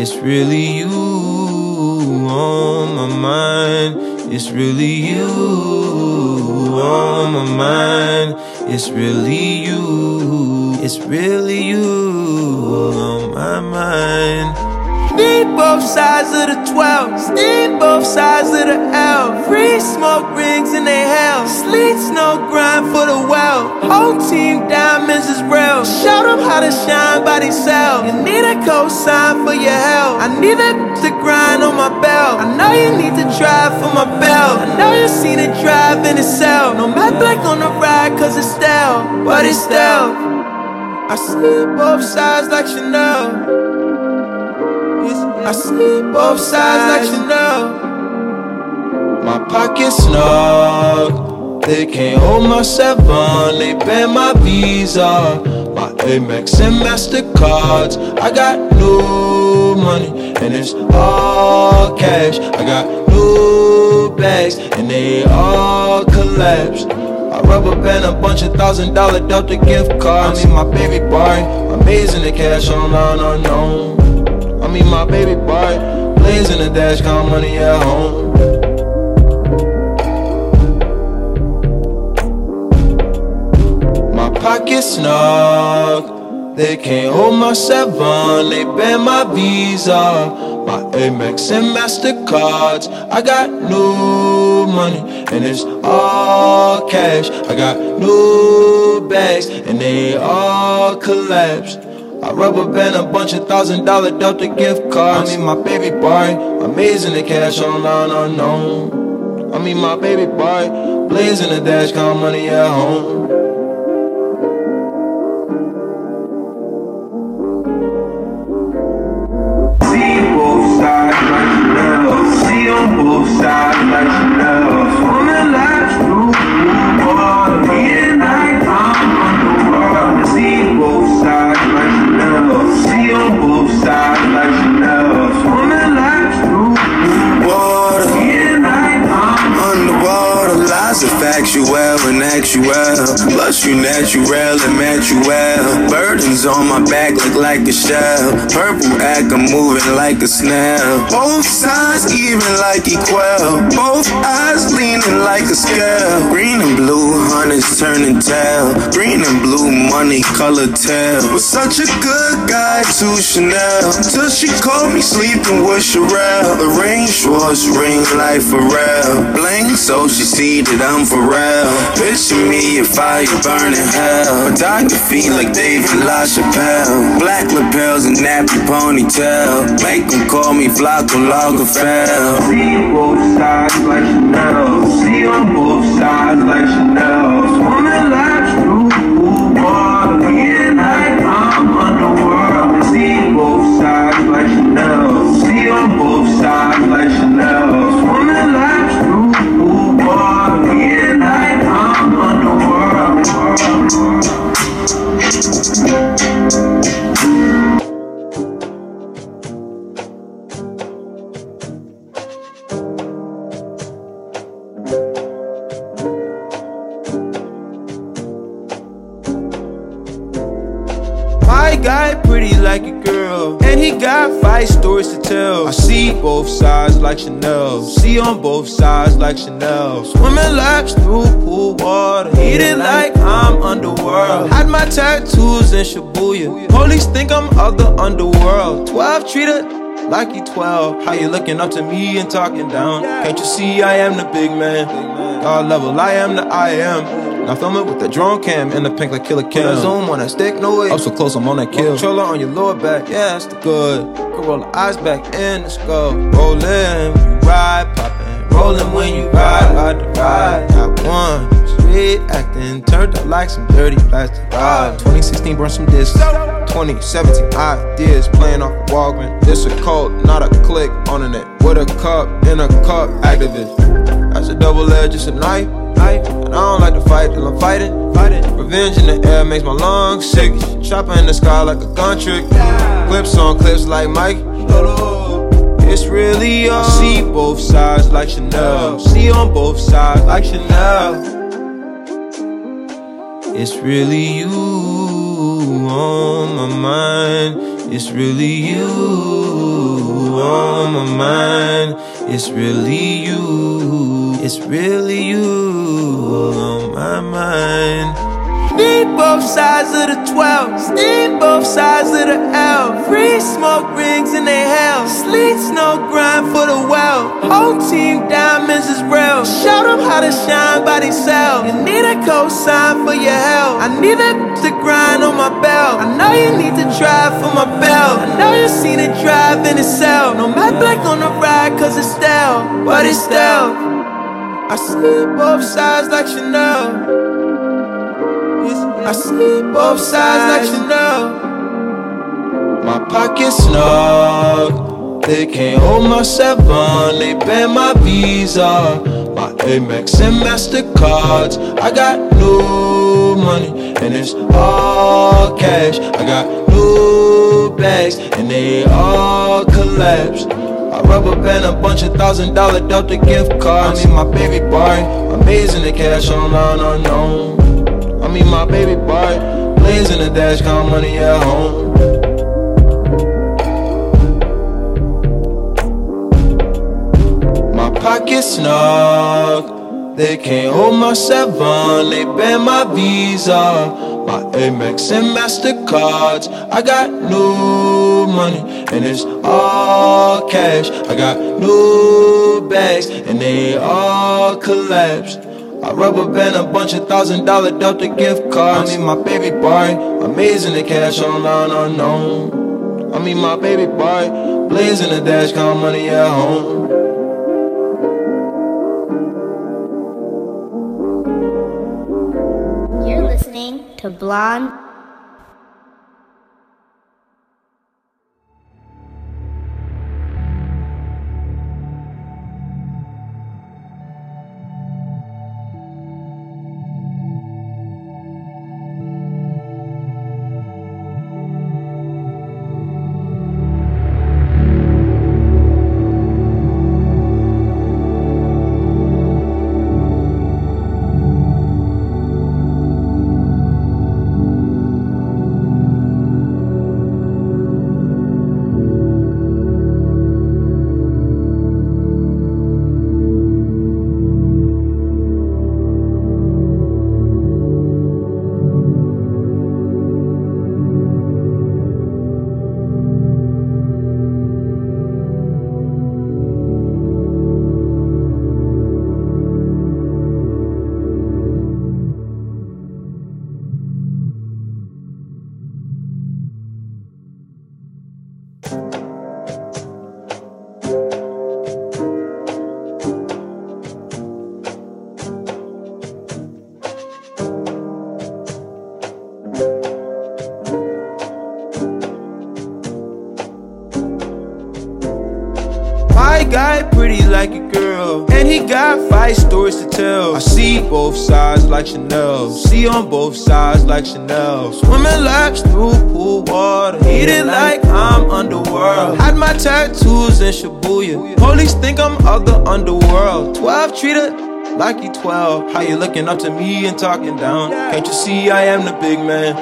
It's really you on my mind. It's really you on my mind. It's really you. It's really you
both sides of the 12, need both sides of the L. Free smoke rings in they hell. Sleets no grind for the well. Whole team diamonds is real. Show them how to shine by themselves. You need a cosign for your help. I need that to grind on my belt. I know you need to drive for my belt. I know you seen it drive in itself. No matte black on the ride, cause it's stale. But it's stale. I see both sides like Chanel. I see both sides like you know.
My pocket's snug. They can't hold my seven. They ban my visa. My Amex and Mastercards. I got no money and it's all cash. I got no bags and they all collapse. I rubber band a bunch of thousand dollar Delta gift cards. I mean my baby boy, amazing the cash online unknown. I mean my baby boy. in the dash, got money at home. My pockets snug, they can't hold my seven. They ban my visa. My Amex and MasterCards, I got new money and it's all cash. I got new bags and they all collapse. I rubber band a bunch of thousand dollar Delta gift cards. I mean, my baby boy, amazing the cash online unknown. I mean, my baby boy, blazing the dash, count money at home. Actual. Plus you natural and match you well. Burdens on my back look like a shell. Purple act, I'm moving like a snail. Both sides even like equal. Both eyes leaning like a scale. Green and blue hunters turning tail. Green and blue money color tail. Was such a good guy to Chanel. Till she called me sleeping with Sherelle. The rain shorts ring like Pharrell. Bling so she see that I'm for real. Picture me a fire burning hell. Photography like David LaChapelle. Black lapels and nappy ponytail. Make them call me Flacko Lagerfeld.
See both sides like Chanel. See on both sides like Chanel. Swimming laps through blue water. And night, I'm underworld. See both sides like Chanel. See on both sides like
My guy pretty like a girl, and he got five stories to tell. I see both sides like Chanel, see on both sides like Chanel. Swimming laps through pool water, heated like I'm underworld. Had my tattoos in Shibuya, police think I'm of the underworld. Twelve treated like you 12. How you looking up to me and talking down? Can't you see I am the big man? God level, I am the I am. Now film it with the drone cam and the pink like Killa Cam. Zoom on that stick, no way. Up so close, I'm on that kill. Controller on your lower back, yeah, that's the good. Can roll the eyes back in the skull. Rollin' when you ride, poppin'. Rollin' when you ride, ride the ride. Not one. Acting, turned up like some dirty plastic ah, ride. 2016 brought some discs. 2017 ideas playing off of Walgreens. This a cult, not a click on the net. With a cup in a cup, Actavis. That's a double edge, it's a knife. And I don't like to fight till I'm fighting. fighting. Revenge in the air makes my lungs sick. Chopper in the sky like a gun trick. Clips on clips like Mike. It's really all. I see both sides like Chanel. See on both sides like Chanel. It's really you on my mind. It's really you on my mind. It's really you. It's really you on my mind. Need both sides of the 12. Need both sides of the L. Free smoke rings in they hell. Sleet snow grind for the well. Whole team diamonds is real. Show them how to shine by themselves. You need a cosign for your help. I need that to grind on my belt. I know you need to drive for my belt. I know you seen it drive in itself. No matte black on the ride, cause it's style. But it's stealth. I see both sides like Chanel. I see both sides like Chanel. My pockets snug. They can't hold my seven. They ban my visa. My Amex and Mastercards. I got no money and it's all cash. I got no bags and they all collapsed. I rubber band a bunch of thousand dollar Delta gift cards. I mean my baby boy, amazing the cash online unknown. I mean my baby boy, blazing the dash, count money at home. My pockets snug, they can't hold my seven, they ban my visa. my Amex and MasterCards. I got new money and it's all cash. I got new bags and they all collapsed. I rubber band a bunch of thousand dollar Delta gift cards. I mean my baby boy, amazing the cash online unknown. I mean my baby boy, blazing the dash, count money at home.
You're listening to Blonde.
My guy pretty like a girl, and he got five stories to tell. I see both sides like Chanel, see on both sides like Chanel. Swimming laps through pool water, eating like I'm underworld. Had my tattoos in Shibuya, police think I'm of the underworld. Twelve treated like you 12. How you looking up to me and talking down? Can't you see I am the big man?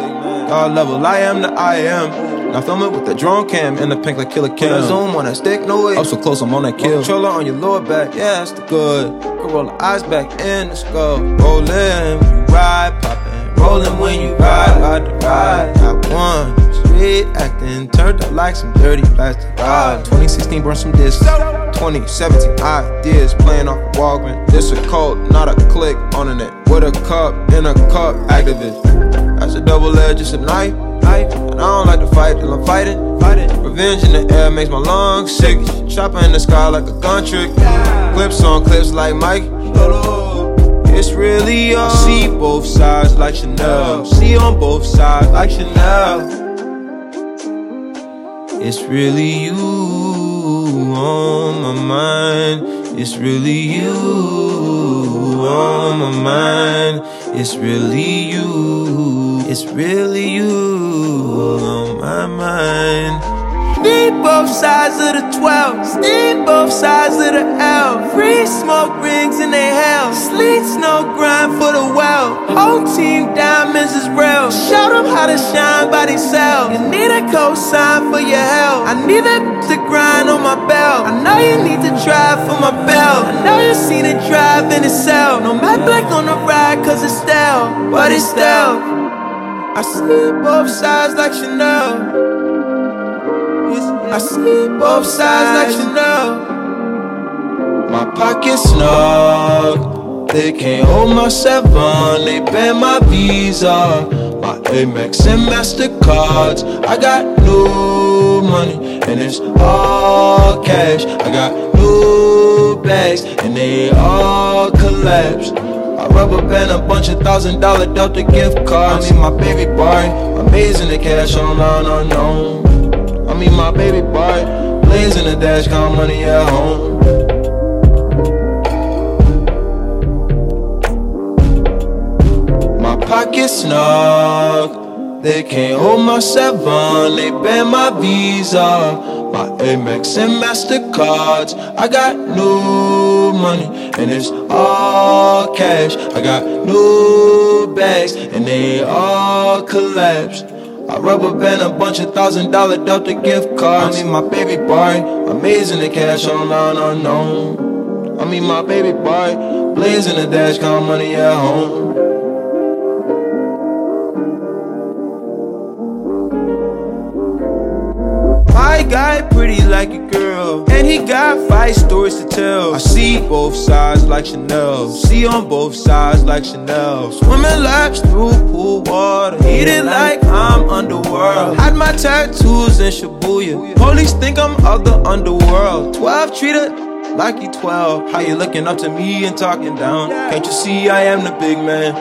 God level, I am the I am. Now film it with the drone cam in the pink like Killa Cam. Zoom on that stick, no way. Up so close, I'm on that kill. Controller on your lower back, yeah, that's the good. Could roll the eyes back in the skull. Rollin' when you ride, poppin'. Rollin' when you ride, ride the ride. Not one. Street acting, turned up like some dirty plastic. ride. 2016 burn some discs. 2017 ideas playing off of Walgreens. This a cult, not a click on the net. With a cup in a cup, Actavis. That's a double edge, just a knife. Knife. And I don't like to fight till I'm fighting. fighting. Revenge in the air makes my lungs sick. Chopper in the sky like a gun trick. Clips on clips like Mike. It's really all. I see both sides like Chanel. See on both sides like Chanel. It's really you on my mind. It's really you on my mind. It's really you. It's really you on my mind. Need both sides of the 12. Need both sides of the L. Free smoke rings in they hell. Sleet snow grind for the well. Whole team diamonds is real. Show them how to shine by themselves. You need a cosign for your help. I need that to grind on my belt. I know you need to drive for my belt. I know you seen it drive in itself. No matte black on the ride, cause it's stale. But it's stealth. I see both sides like Chanel. I see both sides like Chanel. My pockets snug. They can't hold my seven. They ban my visa. My Amex and Mastercards. I got new money and it's all cash. I got new bags and they all collapsed. I rubber band a bunch of thousand dollar Delta gift cards. I mean my baby boy, amazing the cash online unknown. I mean my baby boy, blazing the dash, count money at home. My pockets snug, they can't hold my seven, they ban my visa. My Amex and Mastercards, I got new money and it's all cash. I got new bags and they all collapsed. I rubber band a bunch of thousand dollar Delta gift cards. I mean my baby boy, amazing the cash online unknown. I mean my baby boy, blazing the dash, count money at home. Pretty like a girl, and he got five stories to tell. I see both sides like Chanel, see on both sides like Chanel. Swimming laps through pool water, heated like I'm underworld. Had my tattoos in Shibuya, police think I'm of the underworld. 12 treated like you 12. How you looking up to me and talking down? Can't you see I am the big man?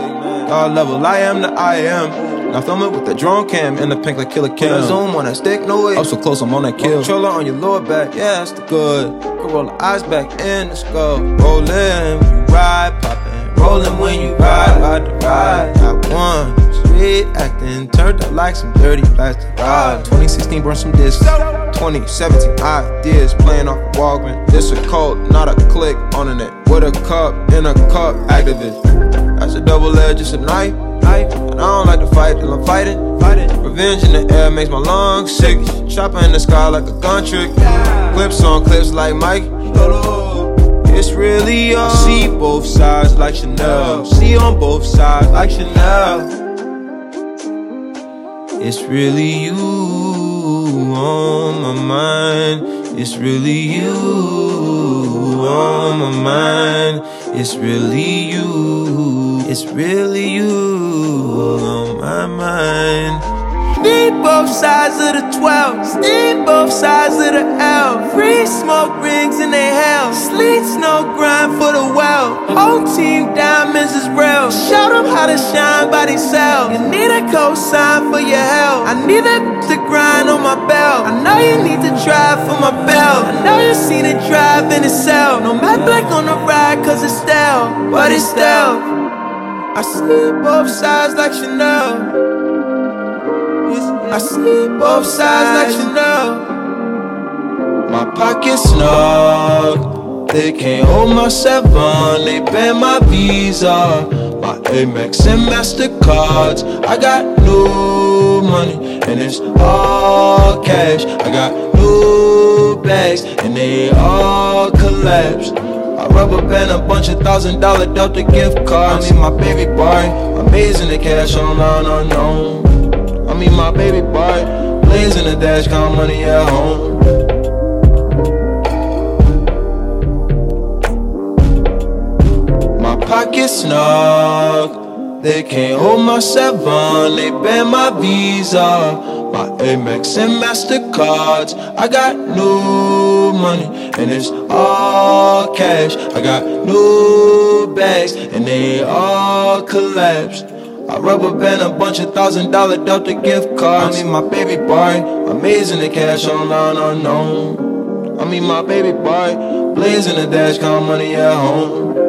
God level, I am the I am. Now film it with the drone cam and the pink like Killa Cam. Zoom on that stick, no way. Up so close, I'm on that kill. Controller on your lower back, yeah, that's the good. Could roll the eyes back in the skull. Rollin' when you ride, poppin'. Rollin' when you ride, ride the ride. Not one. Street acting, turned up like some dirty plastic rod. 2016, burn some discs. 2017 ideas playing off Walgreens. This a cult, not a click on the net. With a cup in a cup, Actavis. That's a double edge, it's a knife. knife. And I don't like to fight till I'm fighting. fighting. Revenge in the air makes my lungs sick. Chopper in the sky like a gun trick. Clips on clips like Mike. It's really all. I see both sides like Chanel. See on both sides like Chanel. It's really you on my mind. It's really you on my mind. It's really you. It's really you on my mind. Need both sides of the 12. Need both sides of the L. Free smoke rings in they hell. Sleet snow grind for the well. Whole team diamonds is real. Show them how to shine by themselves. You need a cosign for your help. I need a to grind on my belt. I know you need to drive for my belt. I know you seen it drive in itself. No matte black on the ride, cause it's stale. But it's stealth. I see both sides like Chanel. I see both sides like Chanel. My pockets snug. They can't hold my seven. They ban my visa. My Amex and Mastercards. I got new money and it's all cash. I got new bags and they all collapsed. I rubber band a bunch of thousand dollar Delta gift cards. I mean my baby boy, amazing the cash on online unknown. I mean my baby boy, blazing the dash, count money at home. My pockets snug, they can't hold my seven, they ban my visa. My Amex and Mastercards, I got new money and it's all cash. I got new bags and they all collapsed. I rubber band a bunch of thousand dollar Delta gift cards. I mean my baby boy, amazing the cash online unknown. I mean my baby boy, blazing the dash, count money at home.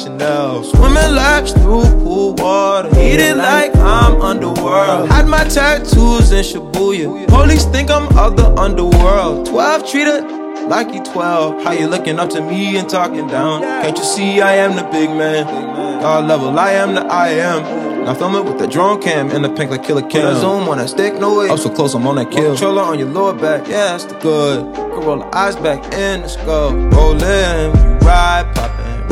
Chanel. Swimming laps through pool water, heated like I'm underworld. Had my tattoos in Shibuya, police think I'm of the underworld. 12 treated like you 12. How you looking up to me and talking down? Can't you see I am the big man? God level, I am the I am. Now film it with the drone cam and the pink like Killa Cam. Zoom on that stick, no way. Up so close, I'm on that kill. Controller on your lower back, yeah, that's the good. Could roll the eyes back in the skull. Rollin' when you ride,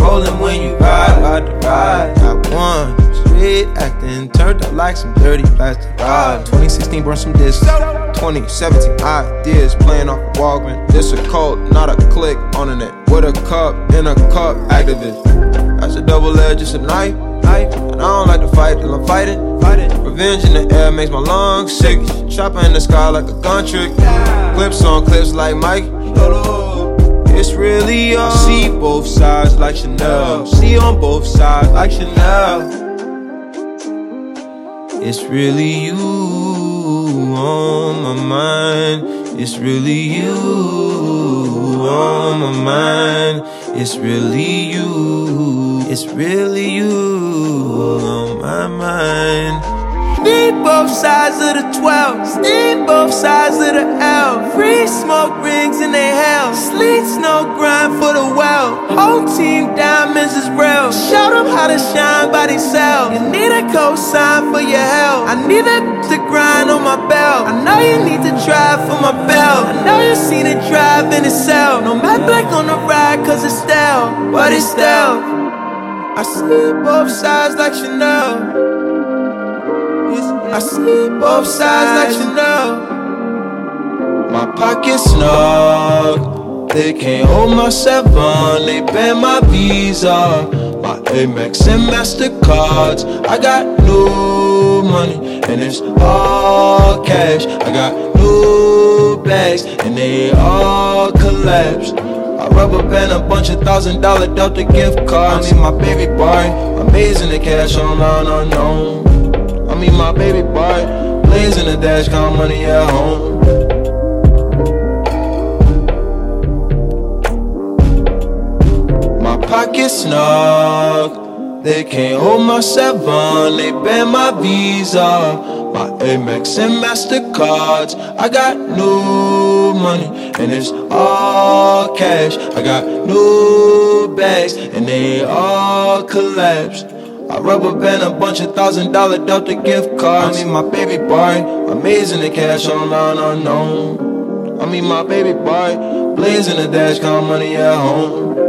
poppin'. Rollin' when you ride, ride the ride. Not one. Street acting, turned up like some dirty plastic. Ah, 2016 brought some discs. 2017 ideas playing off a Walkman. This a cult, not a click on net. With a cup in a cup, Actavis. That's a double edge, just a knife. knife. And I don't like to fight till I'm fighting. fighting. Revenge in the air makes my lungs sick. Chopper in the sky like a gun trick. Clips on clips like Mike. It's really all. I see both sides like Chanel. See on both sides like Chanel. It's really you on my mind. It's really you on my mind. It's really you. It's really you on my mind. Need both sides of the 12. Need both sides of the L. Free smoke rings in they hell. Sleet snow grind for the well. Whole team diamonds is real. Show them how to shine by themselves. You need a cosign for your help. I need a to grind on my belt. I know you need to drive for my belt. I know you seen it drive in itself. No matte black on the ride, cause it's stale. But it's stale. I see both sides like Chanel. I see both sides like know. My pockets snug. They can't hold my seven. They ban my visa. My Amex and Mastercards. I got new money and it's all cash. I got new bags and they all collapse. I rubber band a bunch of thousand dollar Delta gift cards. I mean my baby boy, amazing the cash online unknown. I mean my baby boy, blazing the dash, count money at home. My pockets snug, they can't hold my seven, they ban my visa, my Amex and Mastercards. I got new money and it's all cash. I got new bags and they all collapse. I rubber band a bunch of thousand dollar Delta gift cards. I mean my baby boy, amazing the cash online unknown. I mean my baby boy, blazing the dash, count money at home.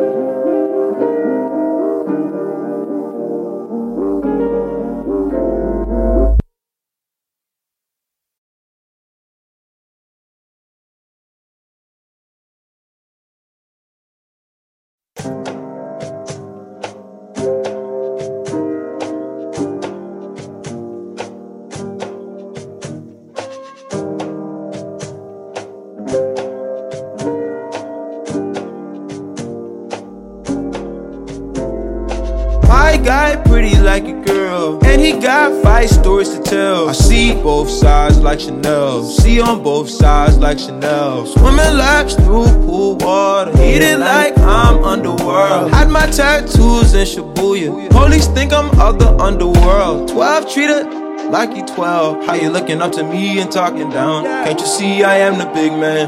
Like Chanel, see on both sides like Chanel. Swimming laps through pool water, eating like I'm underworld. Had my tattoos in Shibuya, police think I'm of the underworld. Twelve treated like you 12. How you looking up to me and talking down? Can't you see I am the big man?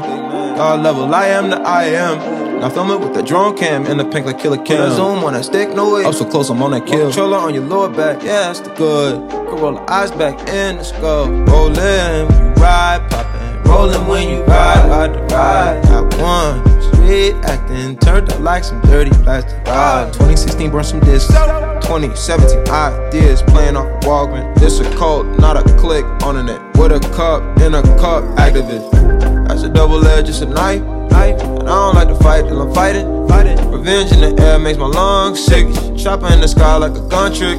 God level, I am the I am. Now film it with the drone cam and the pink like Killa Cam. Zoom on that stick, no way. Up so close, I'm on that kill. Controller on your lower back, yeah, that's the good. Can roll the eyes back in the skull. Rollin' when you ride, poppin'. Rollin' when you ride, ride the ride. Got one. Street acting, turned up like some dirty plastic. Ah, 2016 brought some discs. 2017 ideas playing off Walgreens. This a cult, not a click on the net. With a cup in a cup, Actavis. That's a double edge, it's a knife. And I don't like to fight till I'm fighting. fighting. Revenge in the air makes my lungs sick. Chopper in the sky like a gun trick.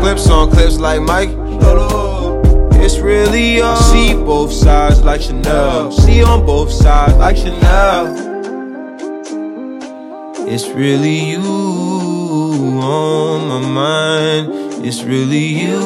Clips on clips like Mike. It's really all. I see both sides like Chanel. See on both sides like Chanel. It's really you on my mind. It's really you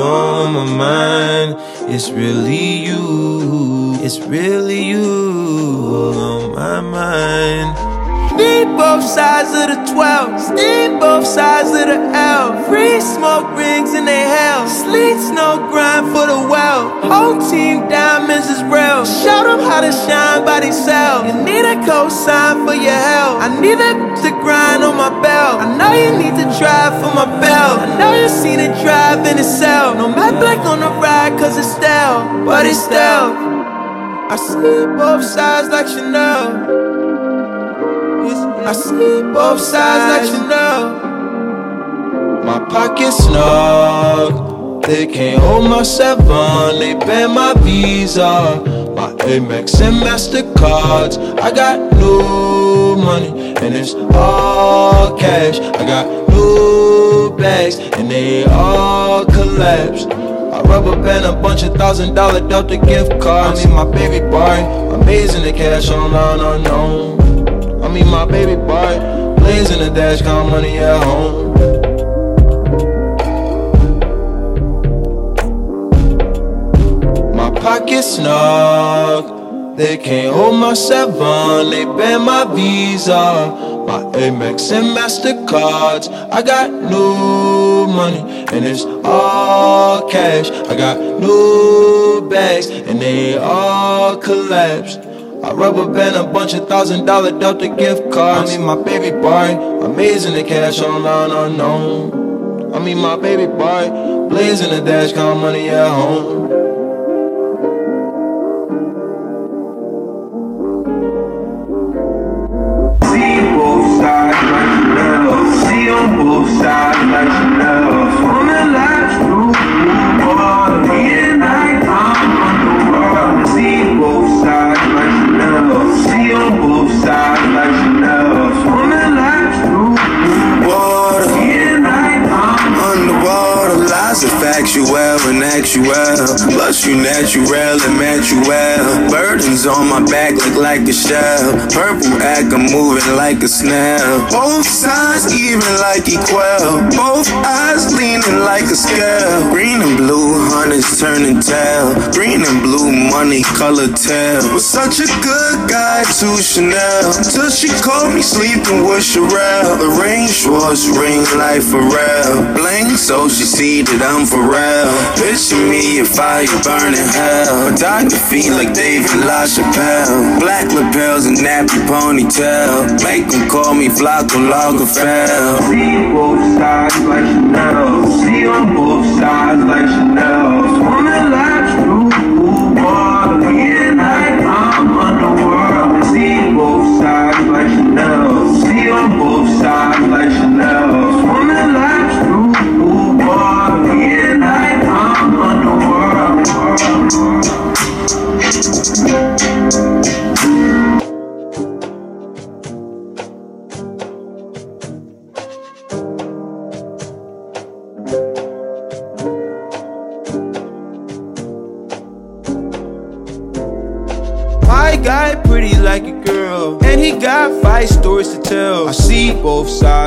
on my mind. It's really you. It's really you on my mind. Need both sides of the 12. Need both sides of the L. Free smoke rings in they hell. Sleet snow grind for the well. Whole team diamonds is real. Show them how to shine by themselves. You need a cosign for your help. I need a to grind on my belt. I know you need to drive for my belt. I know you seen it drive in itself. No matte black on the ride, cause it's stale. But it's stale. I see both sides like Chanel. I see both sides like Chanel. My pocket snug. They can't hold my seven. They ban my visa. My Amex and Mastercards. I got no money and it's all cash. I got no bags and they all collapsed. I rubber band a bunch of thousand dollar Delta gift cards. I mean my baby boy, amazing the cash online unknown. I mean my baby boy, blazing the dash, count money at home. My pocket snug. They can't hold my seven, they ban my visa. My Amex and Mastercards. I got new money and it's all cash. I got new bags and they all collapsed. I rubber band a bunch of thousand dollar Delta gift cards. I mean my baby boy, amazing the cash online unknown. I mean my baby boy, blazing the dash, count money at home.
See both sides like Chanel. See on both sides like Chanel.
Factual and actual. Plus you natural and well. Burdens on my back look like a shell. Purple act, I'm moving like a snail. Both sides even like equal. Both eyes leaning like a scale. Green and blue hunters turning tail. Green and blue money color tail. Was such a good guy to Chanel. Till she caught me sleeping with Sherelle. The range was ring like Pharrell. Bling so she see that I'm for real. Picture me a fire burning hell. Photography like David LaChapelle. Black lapels and nappy ponytail. Make them call me Flacko Lagerfeld.
See both sides like Chanel. See on both sides like Chanel. Swimming laps through blue water. And night I'm underworld. See both sides like Chanel. See on both sides like Chanel.
Thank you.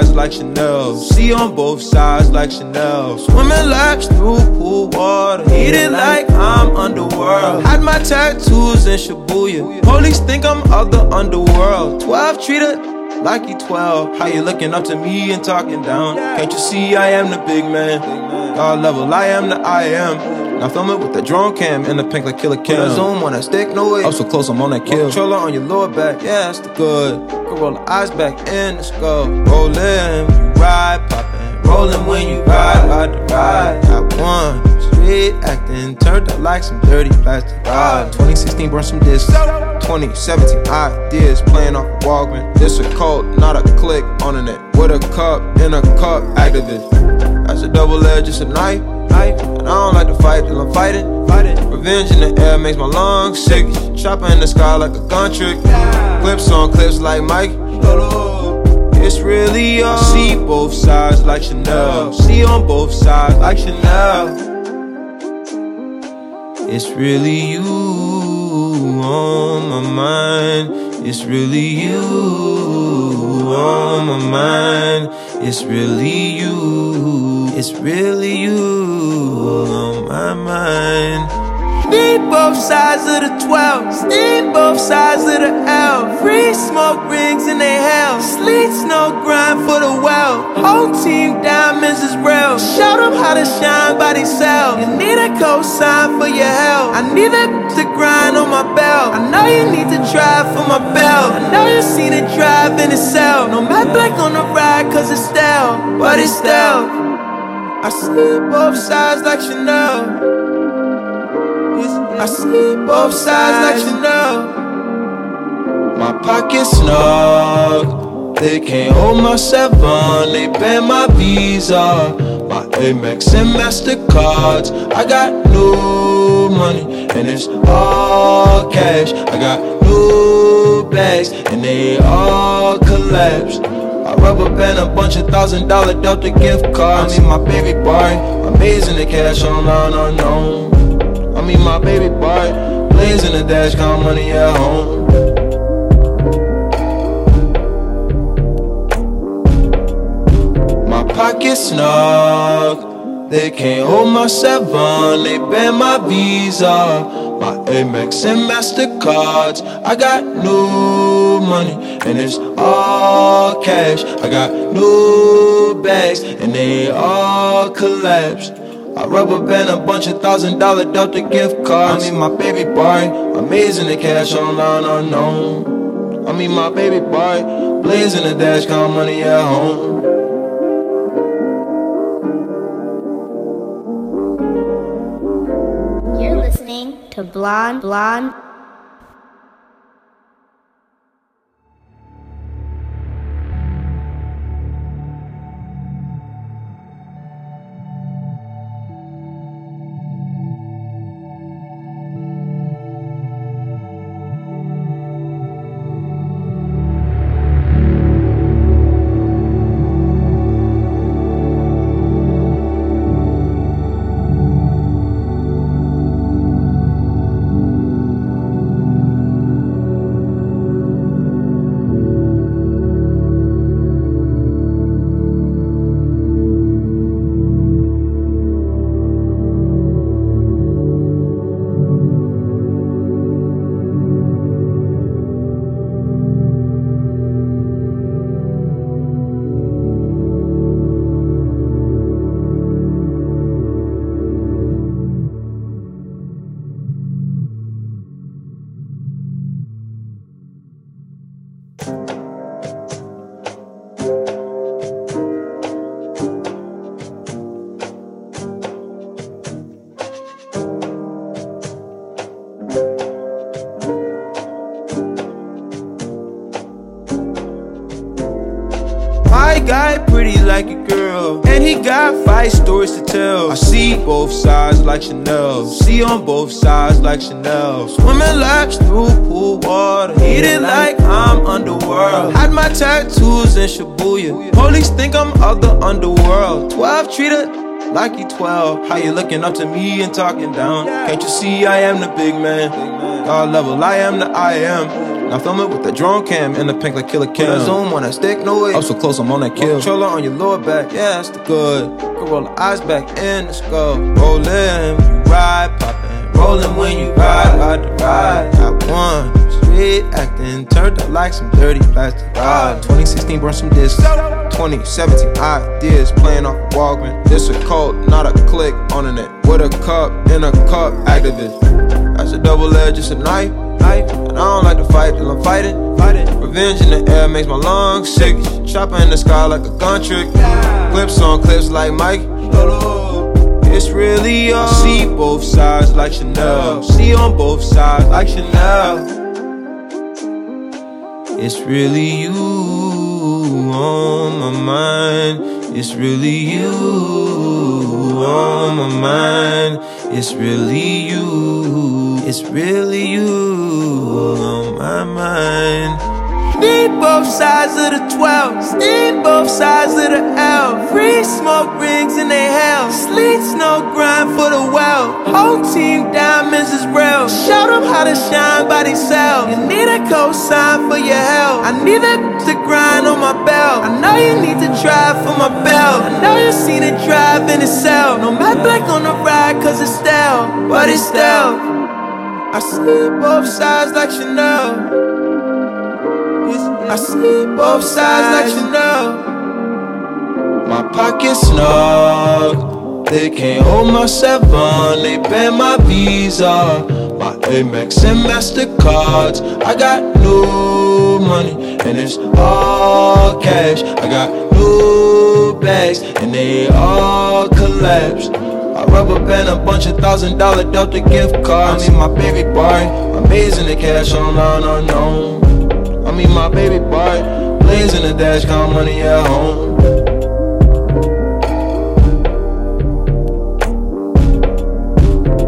Sides like Chanel, see on both sides like Chanel. Swimming laps through pool water, eating like I'm underworld. Had my tattoos in Shibuya, police think I'm of the underworld. Twelve treated like he 12. How you looking up to me and talking down? Can't you see I am the big man? God level, I am the I am. Now film it with the drone cam and the pink like Killa Cam. A zoom on that stick, no way. Up so close, I'm on that kill. Controller on your lower back, yeah, that's the good. Can roll the eyes back in the skull. Rollin' when you ride, poppin'. Rollin' when you ride, ride the ride. Got one. Street acting, turned up like some dirty plastic ride. 2016 brought some discs. 2017 ideas playing off Walgreens. This a cult, not a click on the net. With a cup in a cup, Actavis. That's a double edge, it's a knife. Knife. And I don't like to fight till I'm fighting. fighting. Revenge in the air makes my lungs sick. Chopper in the sky like a gun trick. Clips on clips like Mike. It's really all. I see both sides like Chanel. See on both sides like Chanel. It's really you on my mind. It's really you on my mind. It's really you. It's really you on my mind. Need both sides of the 12. Need both sides of the L. Free smoke rings in they hell. Sleet snow grind for the well. Whole team diamonds is real. Show them how to shine by themselves. You need a cosign for your help. I need that to grind on my belt. I know you need to drive for my belt. I know you seen it drive in itself. No matte black on the ride cause it's stale. But it's stealth. I see both sides like Chanel. I see both sides like know. My pockets snug. They can't hold my seven. They ban my visa. my Amex and MasterCards. I got no money, and it's all cash. I got no bags, and they all collapsed. I rubber band a bunch of thousand dollar Delta gift cards. I mean, my baby boy, amazing the cash online unknown. Mean, my baby boy, blazing the dash, count money at home. My pocket snug. They can't hold my seven, they ban my visa. My Amex and MasterCards. I got new money, and it's all cash. I got new bags, and they all collapsed. I rubber band a bunch of thousand dollar Delta gift cards. I mean, my baby boy, amazing the cash online unknown. I mean, my baby boy, blazing the dash, count money at home.
You're listening to Blonde Blonde.
Sides like Chanel, see on both sides like Chanel. Swimming laps through pool water, eating like I'm underworld. Had my tattoos in Shibuya, police think I'm of the underworld. Twelve treated like you 12. How you looking up to me and talking down? Can't you see I am the big man? God level, I am the I am. Now film it with the drone cam and the pink like Killa Cam. Zoom on that stick, no way. Up so close, I'm on that kill. Controller on your lower back, yeah, that's the good. Roll the eyes back in the skull. Rollin' you ride, poppin'. Rollin' when you ride, ride the ride. Got one. Street acting, turned up like some dirty plastic rod. 2016 brought some discs. 2017 ideas playing off Walgreens. This a cult, not a click on the net. With a cup in a cup, Actavis. That's a double edge, it's a knife. knife. And I don't like to fight till I'm fighting. fighting. Revenge in the air makes my lungs sick. Chopper in the sky like a gun trick. Clips on clips like Mike. It's really all. I see both sides like Chanel. See on both sides like Chanel. It's really you on my mind. It's really you on my mind. It's really you. It's really you on my mind. Need both sides of the 12. Need both sides of the L. Free smoke rings in they hell. Sleet snow grind for the well. Whole team diamonds is real. Show them how to shine by themselves. You need a cosign for your help. I need that to grind on my belt. I know you need to drive for my belt. I know you seen it drive in itself. No matte black on the ride cause it's stale. But it's stealth. I see both sides like Chanel. I see both sides like Chanel. My pockets snug. They can't hold my seven. They ban my visa. My Amex and Mastercards. I got no money and it's all cash. I got no bags, and they all collapse. I rubber band a bunch of thousand dollar Delta gift cards. I mean, my baby boy, Amazing the cash on, unknown. I mean, my baby boy, blazing the dash, count money at home.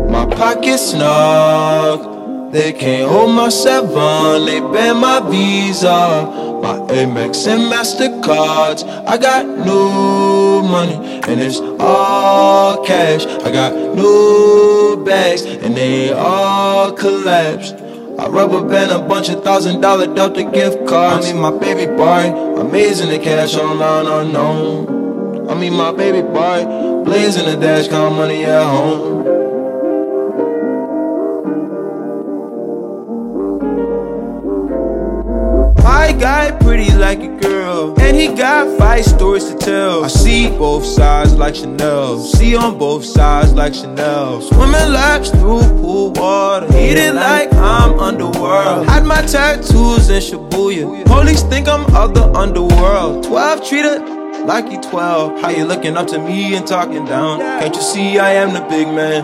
My pockets snug, they can't hold my seven, they ban my visa. My Amex and MasterCards. I got new money, and it's all cash. I got new bags, and they all collapsed. I rubber band a bunch of thousand dollar Delta gift cards. I mean, my baby boy, amazing the cash online unknown. I mean, my baby boy, blazing the dash, count money at home. Guy pretty like a girl, and he got five stories to tell. I see both sides like Chanel, see on both sides like Chanel. Swimming laps through pool water, eating like I'm underworld. Had my tattoos in Shibuya, police think I'm of the underworld. Twelve treated like you 12. How you looking up to me and talking down? Can't you see I am the big man?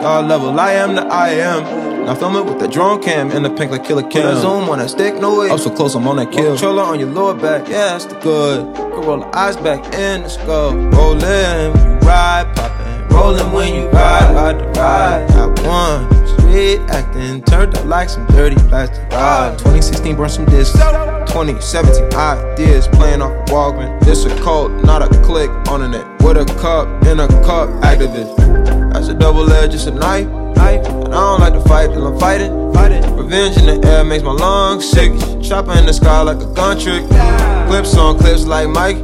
God level, I am the I am. Now film it with the drone cam and the pink like Killa Cam. A zoom on that stick, no way. Up so close, I'm on that kill. Controller on your lower back, yeah, that's the good. Can roll the eyes back in the skull. Rollin' when you ride, poppin'. Rollin' when you ride, ride the ride. Got one street acting, turned up like some dirty plastic ride. 2016 burned some discs. 2017 ideas playing off Walgreens. This a cult, not a click on the net. With a cup in a cup, Actavis. That's a double edge, it's a knife. Knife. And I don't like to fight till I'm fighting. fighting. Revenge in the air makes my lungs sick. Chopper in the sky like a gun trick. Clips on clips like Mike.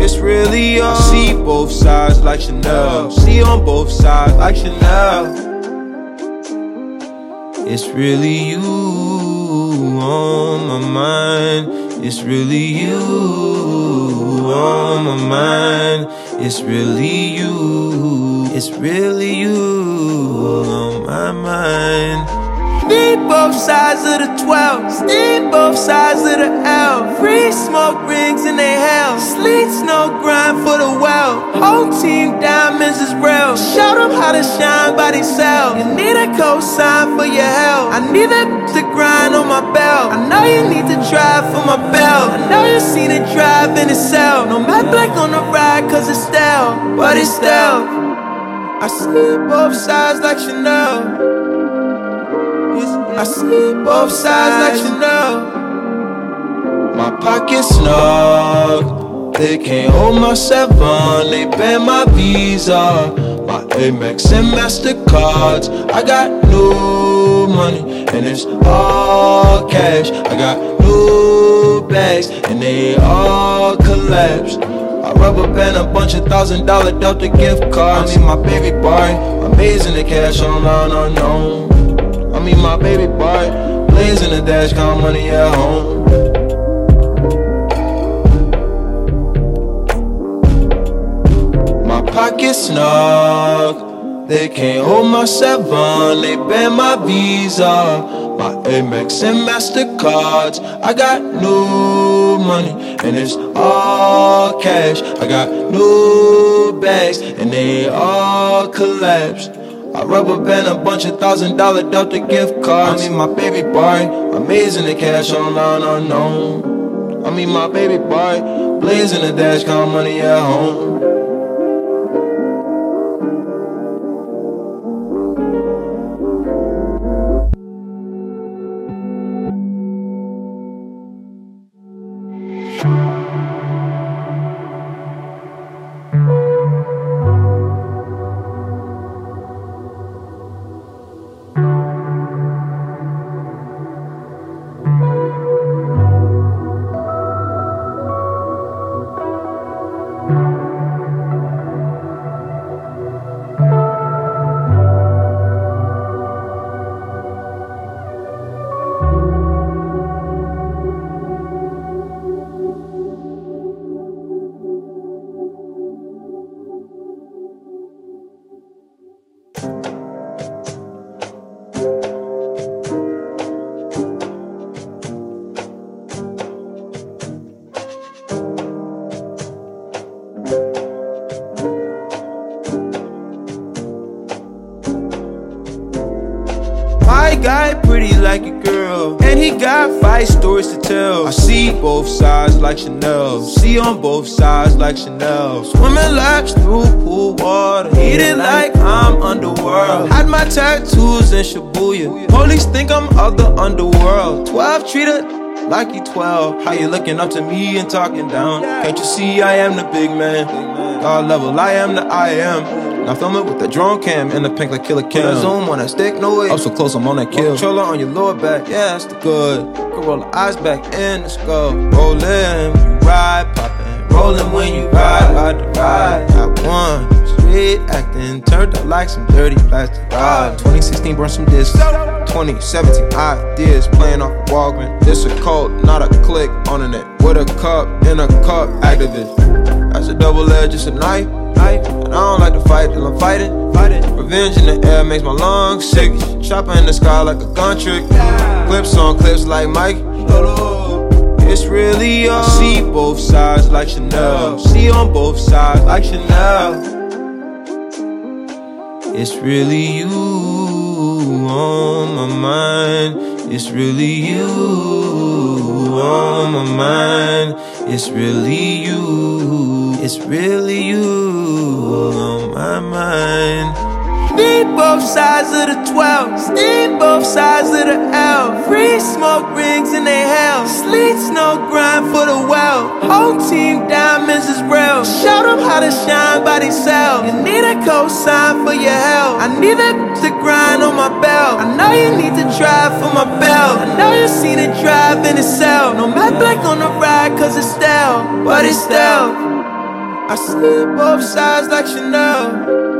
It's really all. I see both sides like Chanel. See on both sides like Chanel. It's really you on my mind. It's really you on my mind. It's really you. It's really you on my mind. Need both sides of the 12. Need both sides of the L. Free smoke rings in they hell. Sleet snow grind for the well. Whole team diamonds is real. Show them how to shine by themselves. You need a cosign for your help. I need that to grind on my belt. I know you need to drive for my belt. I know you seen it drive in itself. No matte black on the ride, cause it's stale. But it's stale. I see both sides like Chanel. I see both sides like Chanel. My pockets snug. They can't hold my seven. They ban my visa. My Amex and MasterCards. I got new money and it's all cash. I got new bags and they all collapsed. I rubber band a bunch of thousand dollar Delta gift cards. I mean, my baby boy, amazing the cash online unknown. I mean, my baby boy, blazing the dash, count money at home. My pockets snug. They can't hold my seven, they ban my visa. My Amex and MasterCards. I got new money, and it's all cash. I got new bags, and they all collapsed. I rubber band a bunch of thousand dollar Delta gift cards. I mean, my baby boy, amazing the cash online unknown. I mean, my baby boy, blazing the dash, count money at home. How you looking up to me and talking down? Can't you see I am the big man? God level, I am the I am. Now film it with the drone cam and the pink like Killa Cam. Put zoom on that stick, no way. Up so close, I'm on that kill. Controller on your lower back, yeah, that's the good. Can roll the eyes back in the skull. Rollin', you ride, poppin'. Rollin' when you ride, ride the ride. Got one. Street acting, turned up like some dirty plastic. Ride. Ah, 2016, burn some discs. 2017 ideas playing off Walgreens. This a cult, not a click on the net. With a cup in a cup, Actavis. That's a double edge, it's a knife. And I don't like to fight till I'm fighting. fighting. Revenge in the air makes my lungs sick. Chopper in the sky like a gun trick. Clips on clips like Mike. It's really you. I see both sides like Chanel. See on both sides like Chanel. It's really you on my mind. It's really you on my mind. It's really you. It's really you on my mind. Need both sides of the 12. Need both sides of the L. Free smoke rings in they hell. Sleet snow grind for the well. Whole team diamonds is real. Show them how to shine by themselves. You need a cosign for your help. I need that to grind on my belt. I know you need to drive for my belt. I know you seen it drive in itself. No matte black on the ride, cause it's style. But it's stealth. I see both sides like Chanel.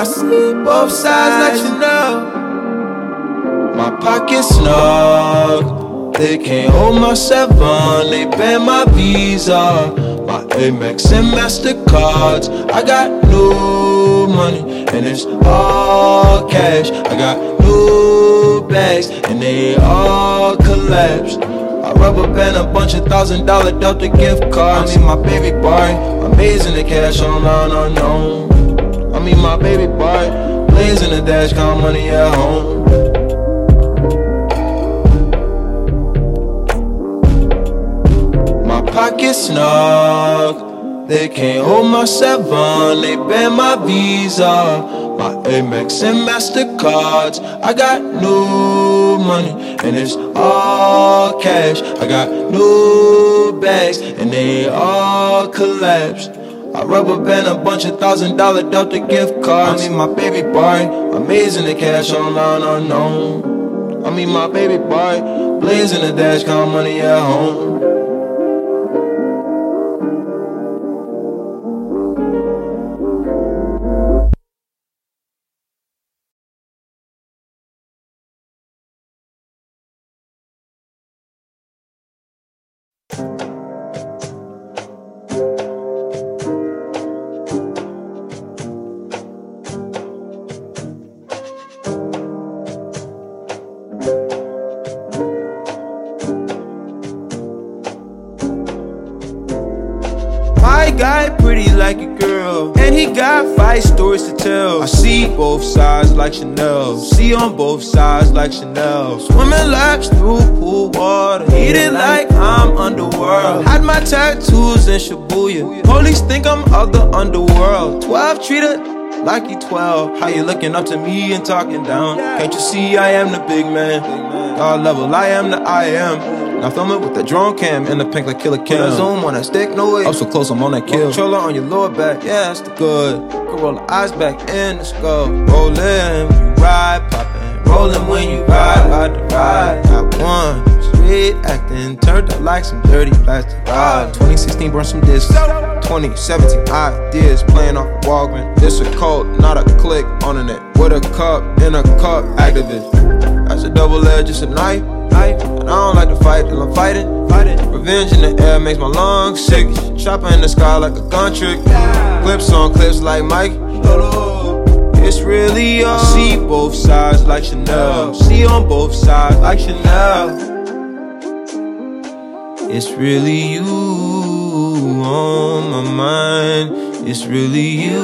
I see both sides like know. My pockets snug. They can't hold my seven. They ban my visa. My Amex and Mastercards. I got no money and it's all cash. I got no bags and they all collapsed. I rubber band a bunch of thousand dollar Delta gift cards. I mean my baby boy, amazing the cash online unknown. I mean my baby boy, blazing the dash, count money at home. My pockets snug, they can't hold my seven, they ban my visa. My Amex and Mastercards, I got no money and it's all cash. I got no bags and they all collapsed. I rubber band a bunch of thousand dollar Delta gift cards. I mean my baby boy, amazing the cash online unknown. I mean my baby boy, blazing the dash, count money at home. In Shibuya. Police think I'm of the underworld. 12 treated like you 12. How you looking up to me and talking down? Can't you see I am the big man? God level, I am the I am. Now film it with the drone cam and the pink like Killa Cam. Put a zoom on that stick, no way. Up so close, I'm on that kill. Controller on your lower back, yeah, that's the good. Can roll the eyes back in the skull. Rollin' when you ride, poppin'. Rollin' when you ride, ride the ride. Got one. Street acting, turned up like some dirty plastic. Ah, Ride. 2016, burn some discs. 2017 ideas playing off Walgreens. This a cult, not a click on the net. With a cup in a cup, Actavis. That's a double edge, it's a knife. And I don't like to fight till I'm fighting. fighting. Revenge in the air makes my lungs sick. Chopper in the sky like a gun trick. Clips on clips like Mike. It's really you. I see both sides like Chanel. See on both sides like Chanel. It's really you on my mind. It's really you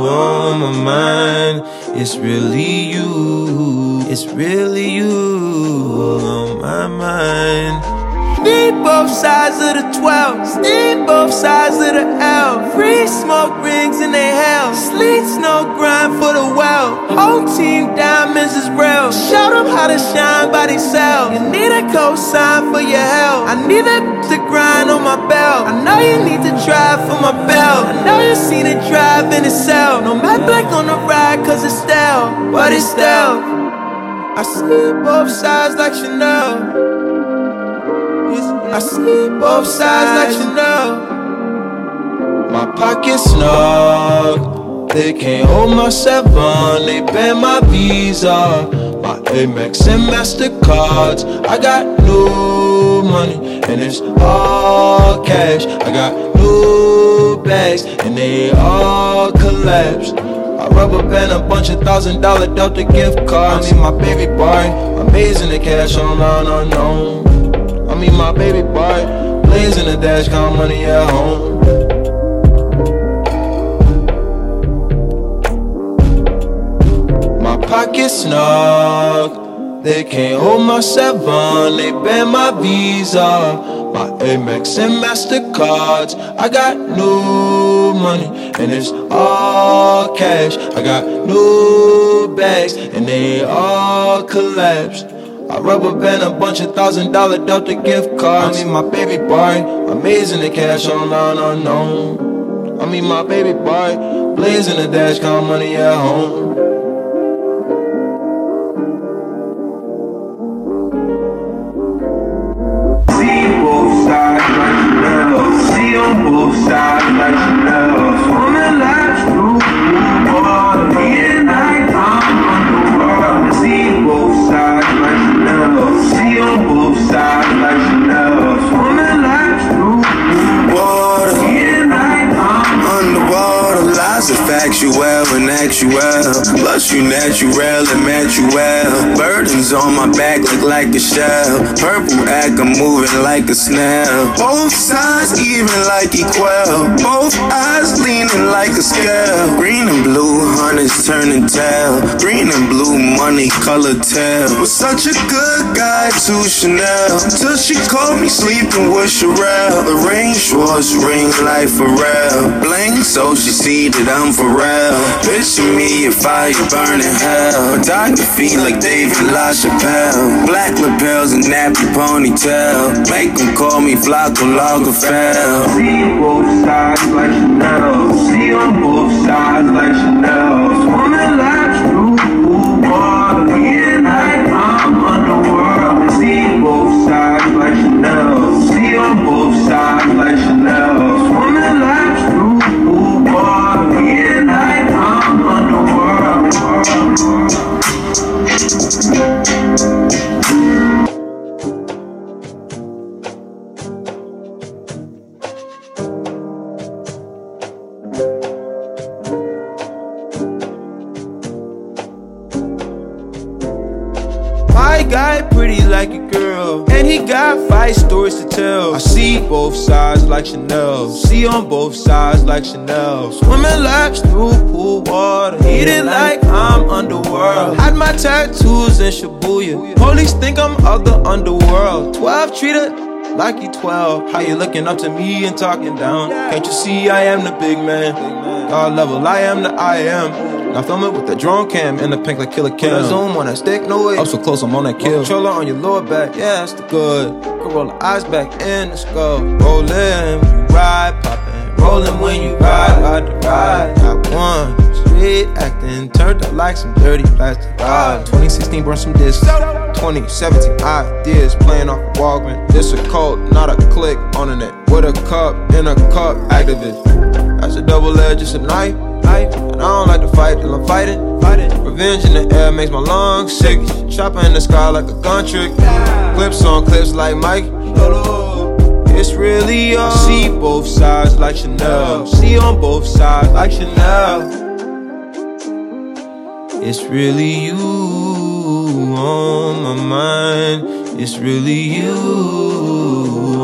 on my mind. It's really you. It's really you on my mind.
Need both sides of the 12. Need both sides of the L. Free smoke rings in they hell. Sleets no grind for the well. Whole team diamonds is real. Show them how to shine by themselves. You need a cosign for your help. I need that to grind on my belt. I know you need to drive for my belt. I know you seen it drive in itself. No matte black on the ride, cause it's style. But it's style. I see both sides like Chanel. I see both sides, let you know.
My pocket's snug. They can't hold my seven. They ban my visa. My Amex and Mastercards. I got no money and it's all cash. I got no bags and they all collapse. I rubber band a bunch of thousand dollar Delta gift cards. I need my baby boy. Amazing the cash online unknown. I mean my baby boy. Blazing the dash, count money at home. My pocket's snug. They can't hold my seven. They ban my visa. My Amex and Mastercards. I got new money And it's all cash. I got new bags And they all collapsed I rubber band a bunch of thousand dollar Delta gift cards. I mean my baby boy, amazing the cash oh, online unknown. I mean my baby boy, blazing the dash, count money at home.
See both sides like Chanel. See on both sides like Chanel. Swimming
factual and actual. Plus you natural and well. Burdens on my back look like a shell. Purple act, I'm moving like a snail. Both sides even like equal. Both eyes leaning like a scale. Green and blue hunters turning tail. Green and blue money color tail. Was such a good guy to Chanel. Till she caught me sleeping with Sherelle. The ring was ring like Pharrell. Bling so she see that I'm for real. Picture me a fire burning hell. Photography like David LaChapelle. Black lapels and nappy ponytail. Make them call me Flacko Lagerfeld.
See both sides like Chanel. See on both sides like Chanel. Swimming laps through water. And night, I'm underworld. See both sides like Chanel. See on both sides like Chanel. Thank you.
My guy pretty like a girl, and he got five stories to tell. I see both sides like Chanel, see on both sides like Chanel. Swimming laps through pool water, eating like I'm underworld. Had my tattoos in Shibuya, police think I'm of the underworld. Twelve treated like you 12. How you looking up to me and talking down? Can't you see I am the big man? God level, I am the I am. Now film it with the drone cam and the pink like Killa Cam. I Zoom on that stick, no way. Up so close, I'm on that kill. Controller on your lower back, yeah, that's the good. Can roll the eyes back in the skull. Rollin' when you ride, poppin'. Rollin' when you ride, ride the ride. Got one. Street acting, turned up like some dirty plastic rods. 2016 burn some discs. 2017 ideas playing off a Walkman. This a cult, not a click on the net. With a cup in a cup, Actavis. That's a double edge, it's a knife. knife. I don't like to fight till I'm fighting. fighting. Revenge in the air makes my lungs sick. Chopper in the sky like a gun trick. Clips on clips like Mike. It's really all. See both sides like Chanel. See on both sides like Chanel. It's really you on my mind. It's really you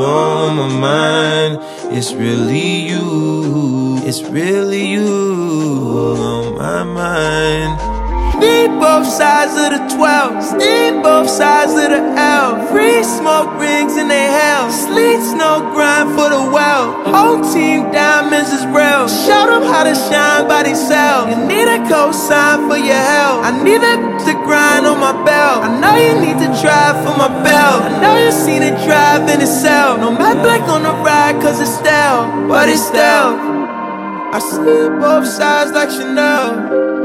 on my mind. It's really you. It's really you on my mind. Feed both sides of the 12. Steam both sides of the L. Free smoke rings in they hell. Sleet snow grind for the well. Whole team diamonds is real. Show them how to shine by themselves. You need a cosign for your help. I need that to grind on my belt. I know you need to drive for my belt. I know you seen it drive in itself. No matte black on the ride, cause it's style. But it's style. I see both sides like Chanel.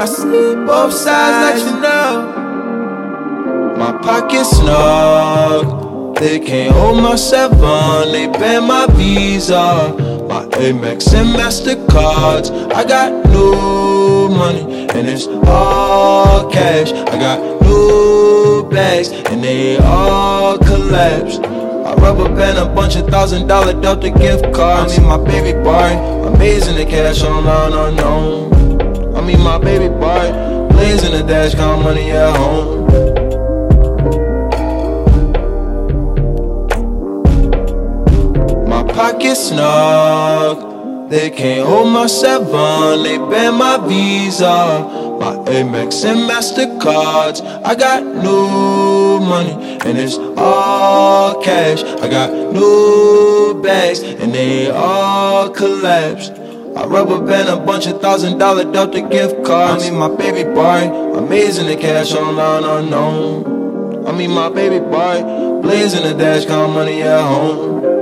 I see both sides let you know. My pocket's snug. They can't hold my seven. They ban my visa. My Amex and Mastercards. I got no money and it's all cash. I got no bags and they all collapsed. I rubber band a bunch of thousand dollar Delta gift cards. I mean my baby boy, amazing the cash online unknown. I mean my baby boy, blazing the dash, count money at home. My pocket's snug. They can't hold my seven, they ban my visa. My Amex and Mastercards. I got new money and it's all cash. I got new bags and they all collapsed. I rubber band a bunch of thousand dollar Delta gift cards. I mean my baby boy, amazing the cash online unknown. I mean my baby boy, blazing the dash, count money at home.